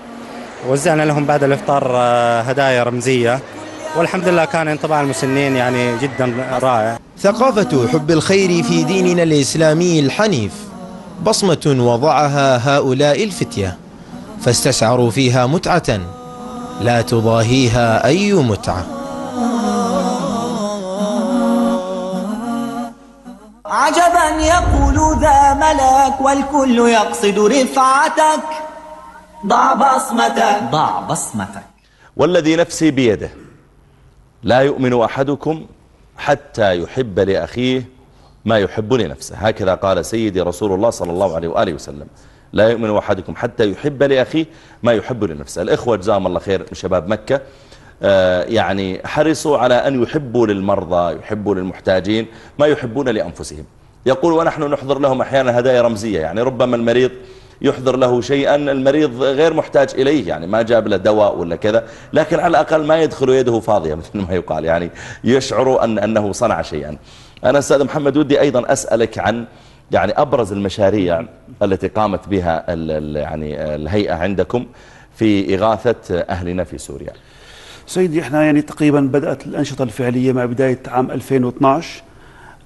وزعنا لهم بعد الإفطار آه، هدايا رمزية. والحمد لله كان انطباع المسنين يعني جدا رائع. ثقافة حب الخير في ديننا الإسلامي الحنيف. بصمة وضعها هؤلاء الفتية. فاستشعروا فيها متعة لا تضاهيها أي متعة. عجبا يقول ذا ملك والكل يقصد رفعتك. ضع بصمتك. ضع بصمتك. والذي نفسي بيده. لا يؤمن أحدكم حتى يحب لأخيه ما يحب لنفسه. هكذا قال سيدي رسول الله صلى الله عليه وآله وسلم. لا يؤمن أحدكم حتى يحب لأخيه ما يحب لنفسه. الإخوة جزاهم الله خير شباب مكة. آه، يعني حرصوا على أن يحبوا للمرضى يحبوا للمحتاجين ما يحبون لأنفسهم. يقول ونحن نحضر لهم أحيانا هدايا رمزية يعني ربما المريض يحضر له شيئا المريض غير محتاج إليه يعني ما جاب له دواء ولا كذا لكن على الأقل ما يدخل يده فاضية مثل ما يقال يعني يشعر أن أنه صنع شيئا. أنا أستاذ محمد ودي أيضا أسألك عن يعني أبرز المشاريع التي قامت بها ال يعني الهيئة عندكم في إغاثة أهلنا في سوريا. سيدي إحنا يعني تقريبا بدأت الأنشطة الفعلية مع بداية عام 2012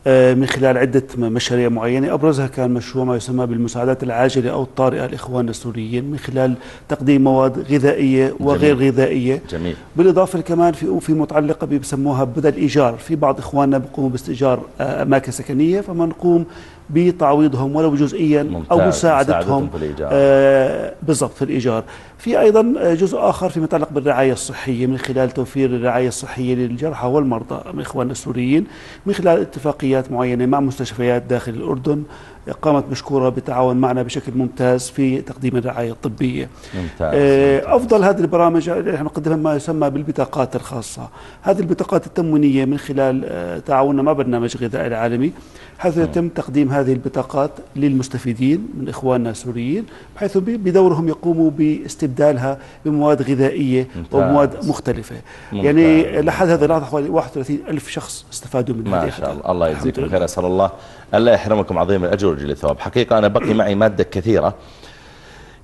آه، من خلال عدة مشاريع معينة. أبرزها كان مشروع ما يسمى بالمساعدات العاجلة أو الطارئة لإخواننا السوريين من خلال تقديم مواد غذائية وغير جميل. غذائية. جميل. بالإضافة كمان في في متعلقة بيسموها بدل إيجار. في بعض إخواننا بيقوموا باستئجار آه، أماكن سكنية فما نقوم بتعويضهم ولو جزئيا أو. مساعدتهم. آه، بالضبط في الإيجار في أيضا آه، جزء آخر فيما يتعلق بالرعاية الصحية من خلال توفير الرعاية الصحية للجرحى والمرضى من إخواننا السوريين من خلال اتفاقيات معينة مع مستشفيات داخل الأردن قامت مشكورة بالتعاون معنا بشكل ممتاز في تقديم الرعاية الطبية. ممتاز آه، أفضل هذه البرامج اللي إحنا نقدمها ما يسمى بالبطاقات الخاصة. هذه البطاقات التموينية من خلال آه، تعاوننا مع برنامج غذاء العالمي. حيث يتم تقديم هذه البطاقات للمستفيدين من إخواننا السوريين بحيث بدورهم يقوموا باستبدالها بمواد غذائية ممتاز. ومواد مختلفة. ممتاز. يعني لحد هذا اللحظة حوالي 31 ألف شخص استفادوا من هذه ما شاء الله. الله يجزيكم خير أسأل الله ألا يحرمكم عظيم الأجر وجل الثواب. حقيقة أنا بقي معي مادة كثيرة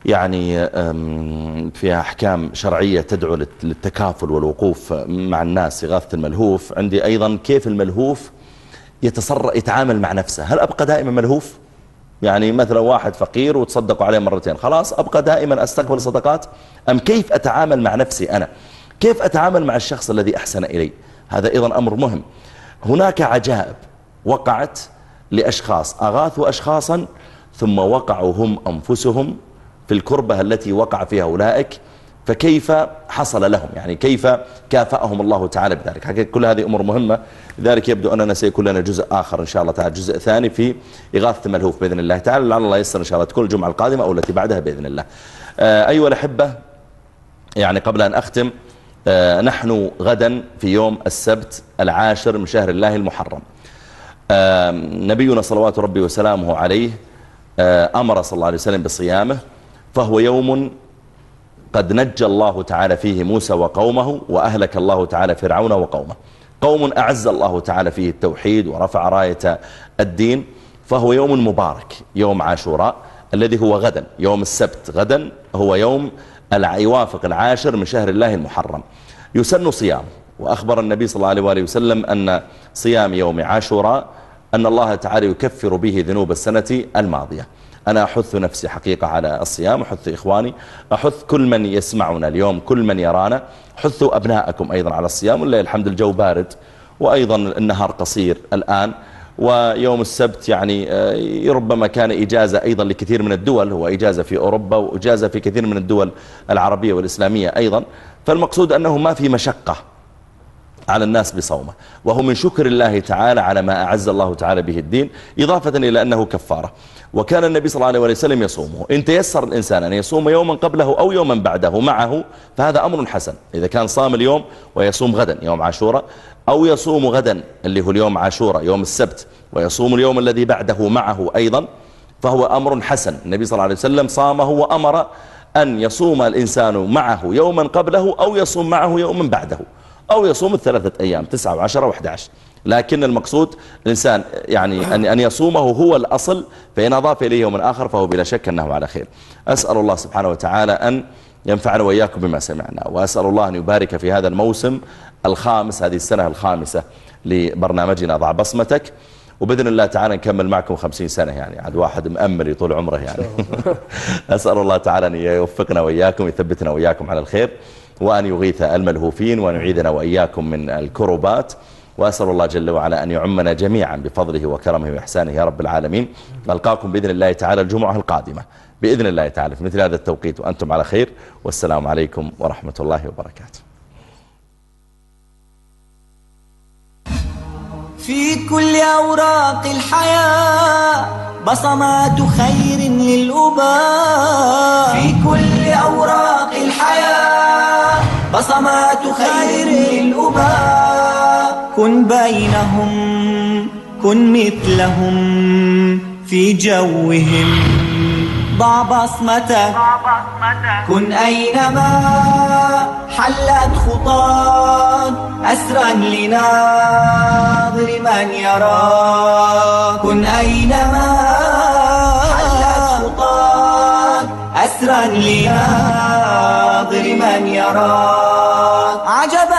يعني فيها أحكام شرعية تدعو للت- للتكافل والوقوف مع الناس إغاثة الملهوف. عندي أيضا كيف الملهوف يتصر يتعامل مع نفسه؟ هل أبقى دائما ملهوف؟ يعني مثلا واحد فقير وتصدقوا عليه مرتين خلاص أبقى دائما أستقبل صدقات؟ أم كيف أتعامل مع نفسي أنا؟ كيف أتعامل مع الشخص الذي أحسن إلي؟ هذا أيضا أمر مهم. هناك عجائب وقعت لأشخاص أغاثوا أشخاصا ثم وقعوا هم أنفسهم في الكربة التي وقع فيها أولئك فكيف حصل لهم؟ يعني كيف كافأهم الله تعالى بذلك؟ كل هذه أمور مهمة لذلك يبدو أننا سيكون لنا جزء آخر إن شاء الله تعالى جزء ثاني في إغاثة الملهوف بإذن الله تعالى لعل الله يسر إن شاء الله تكون الجمعة القادمة أو التي بعدها بإذن الله. آه أيها الأحبة يعني قبل أن أختم آه نحن غدا في يوم السبت العاشر من شهر الله المحرم. نبينا صلوات ربي وسلامه عليه أمر صلى الله عليه وسلم بصيامه فهو يوم قد نجى الله تعالى فيه موسى وقومه وأهلك الله تعالى فرعون وقومه. قوم أعز الله تعالى فيه التوحيد ورفع راية الدين فهو يوم مبارك يوم عاشوراء الذي هو غدا يوم السبت غدا هو يوم يوافق العاشر من شهر الله المحرم. يسن صيام وأخبر النبي صلى الله عليه وسلم أن صيام يوم عاشوراء أن الله تعالى يكفر به ذنوب السنة الماضية. أنا أحث نفسي حقيقة على الصيام أحث إخواني أحث كل من يسمعنا اليوم كل من يرانا. حثوا أبناءكم أيضا على الصيام والله الحمد الجو بارد وأيضا النهار قصير الآن. ويوم السبت يعني آه، ربما كان إجازة أيضا لكثير من الدول هو إجازة في أوروبا وإجازة في كثير من الدول العربية والإسلامية أيضا. فالمقصود أنه ما في مشقة. على الناس بصومه. وهو من شكر الله تعالى على ما أعز الله تعالى به الدين إضافة إلى أنه كفارة. وكان النبي صلى الله عليه وسلم يصومه إن تيسر الإنسان أن يصوم يوما قبله أو يوما بعده معه فهذا أمر حسن. إذا كان صام اليوم ويصوم غدا يوم عاشوراء أو يصوم غدا اللي هو اليوم عاشوراء يوم السبت ويصوم اليوم الذي بعده معه أيضا فهو أمر حسن. النبي صلى الله عليه وسلم صامه وأمر أن يصوم الإنسان معه يوما قبله أو يصوم معه يوما بعده. أو يصوم الثلاثة أيام تسعة وعشرة وحد عشر. لكن المقصود الإنسان يعني أن أن يصومه هو الأصل فإن أضاف إليه يوم آخر فهو بلا شك أنه على خير. أسأل الله سبحانه وتعالى أن ينفعنا وإياكم بما سمعنا وأسأل الله أن يبارك في هذا الموسم الخامس هذه السنة الخامسة لبرنامجنا ضع بصمتك. وبإذن الله تعالى نكمل معكم خمسين سنة يعني عاد واحد مأمل يطول عمره يعني. أسأل الله تعالى أن يوفقنا وإياكم يثبتنا وإياكم على الخير. وأن يغيث الملهوفين وأن يعيذنا وإياكم من الكربات وأسأل الله جل وعلا أن يعمنا جميعا بفضله وكرمه وإحسانه يا رب العالمين. نلقاكم بإذن الله تعالى الجمعة القادمة. بإذن الله تعالى. في مثل هذا التوقيت وأنتم على خير. والسلام عليكم ورحمة الله وبركاته. في كل أوراق الحياة بصمات خير للأباء. في كل أوراق الحياة بصمات خير للأباء كن بينهم كن مثلهم في جوهم. ضع بصمتك كن أينما حلت خطاك أسرا لناظر من يراك كن أينما حلت خطاك أسرا لناظر ناظر من يراك. عجبا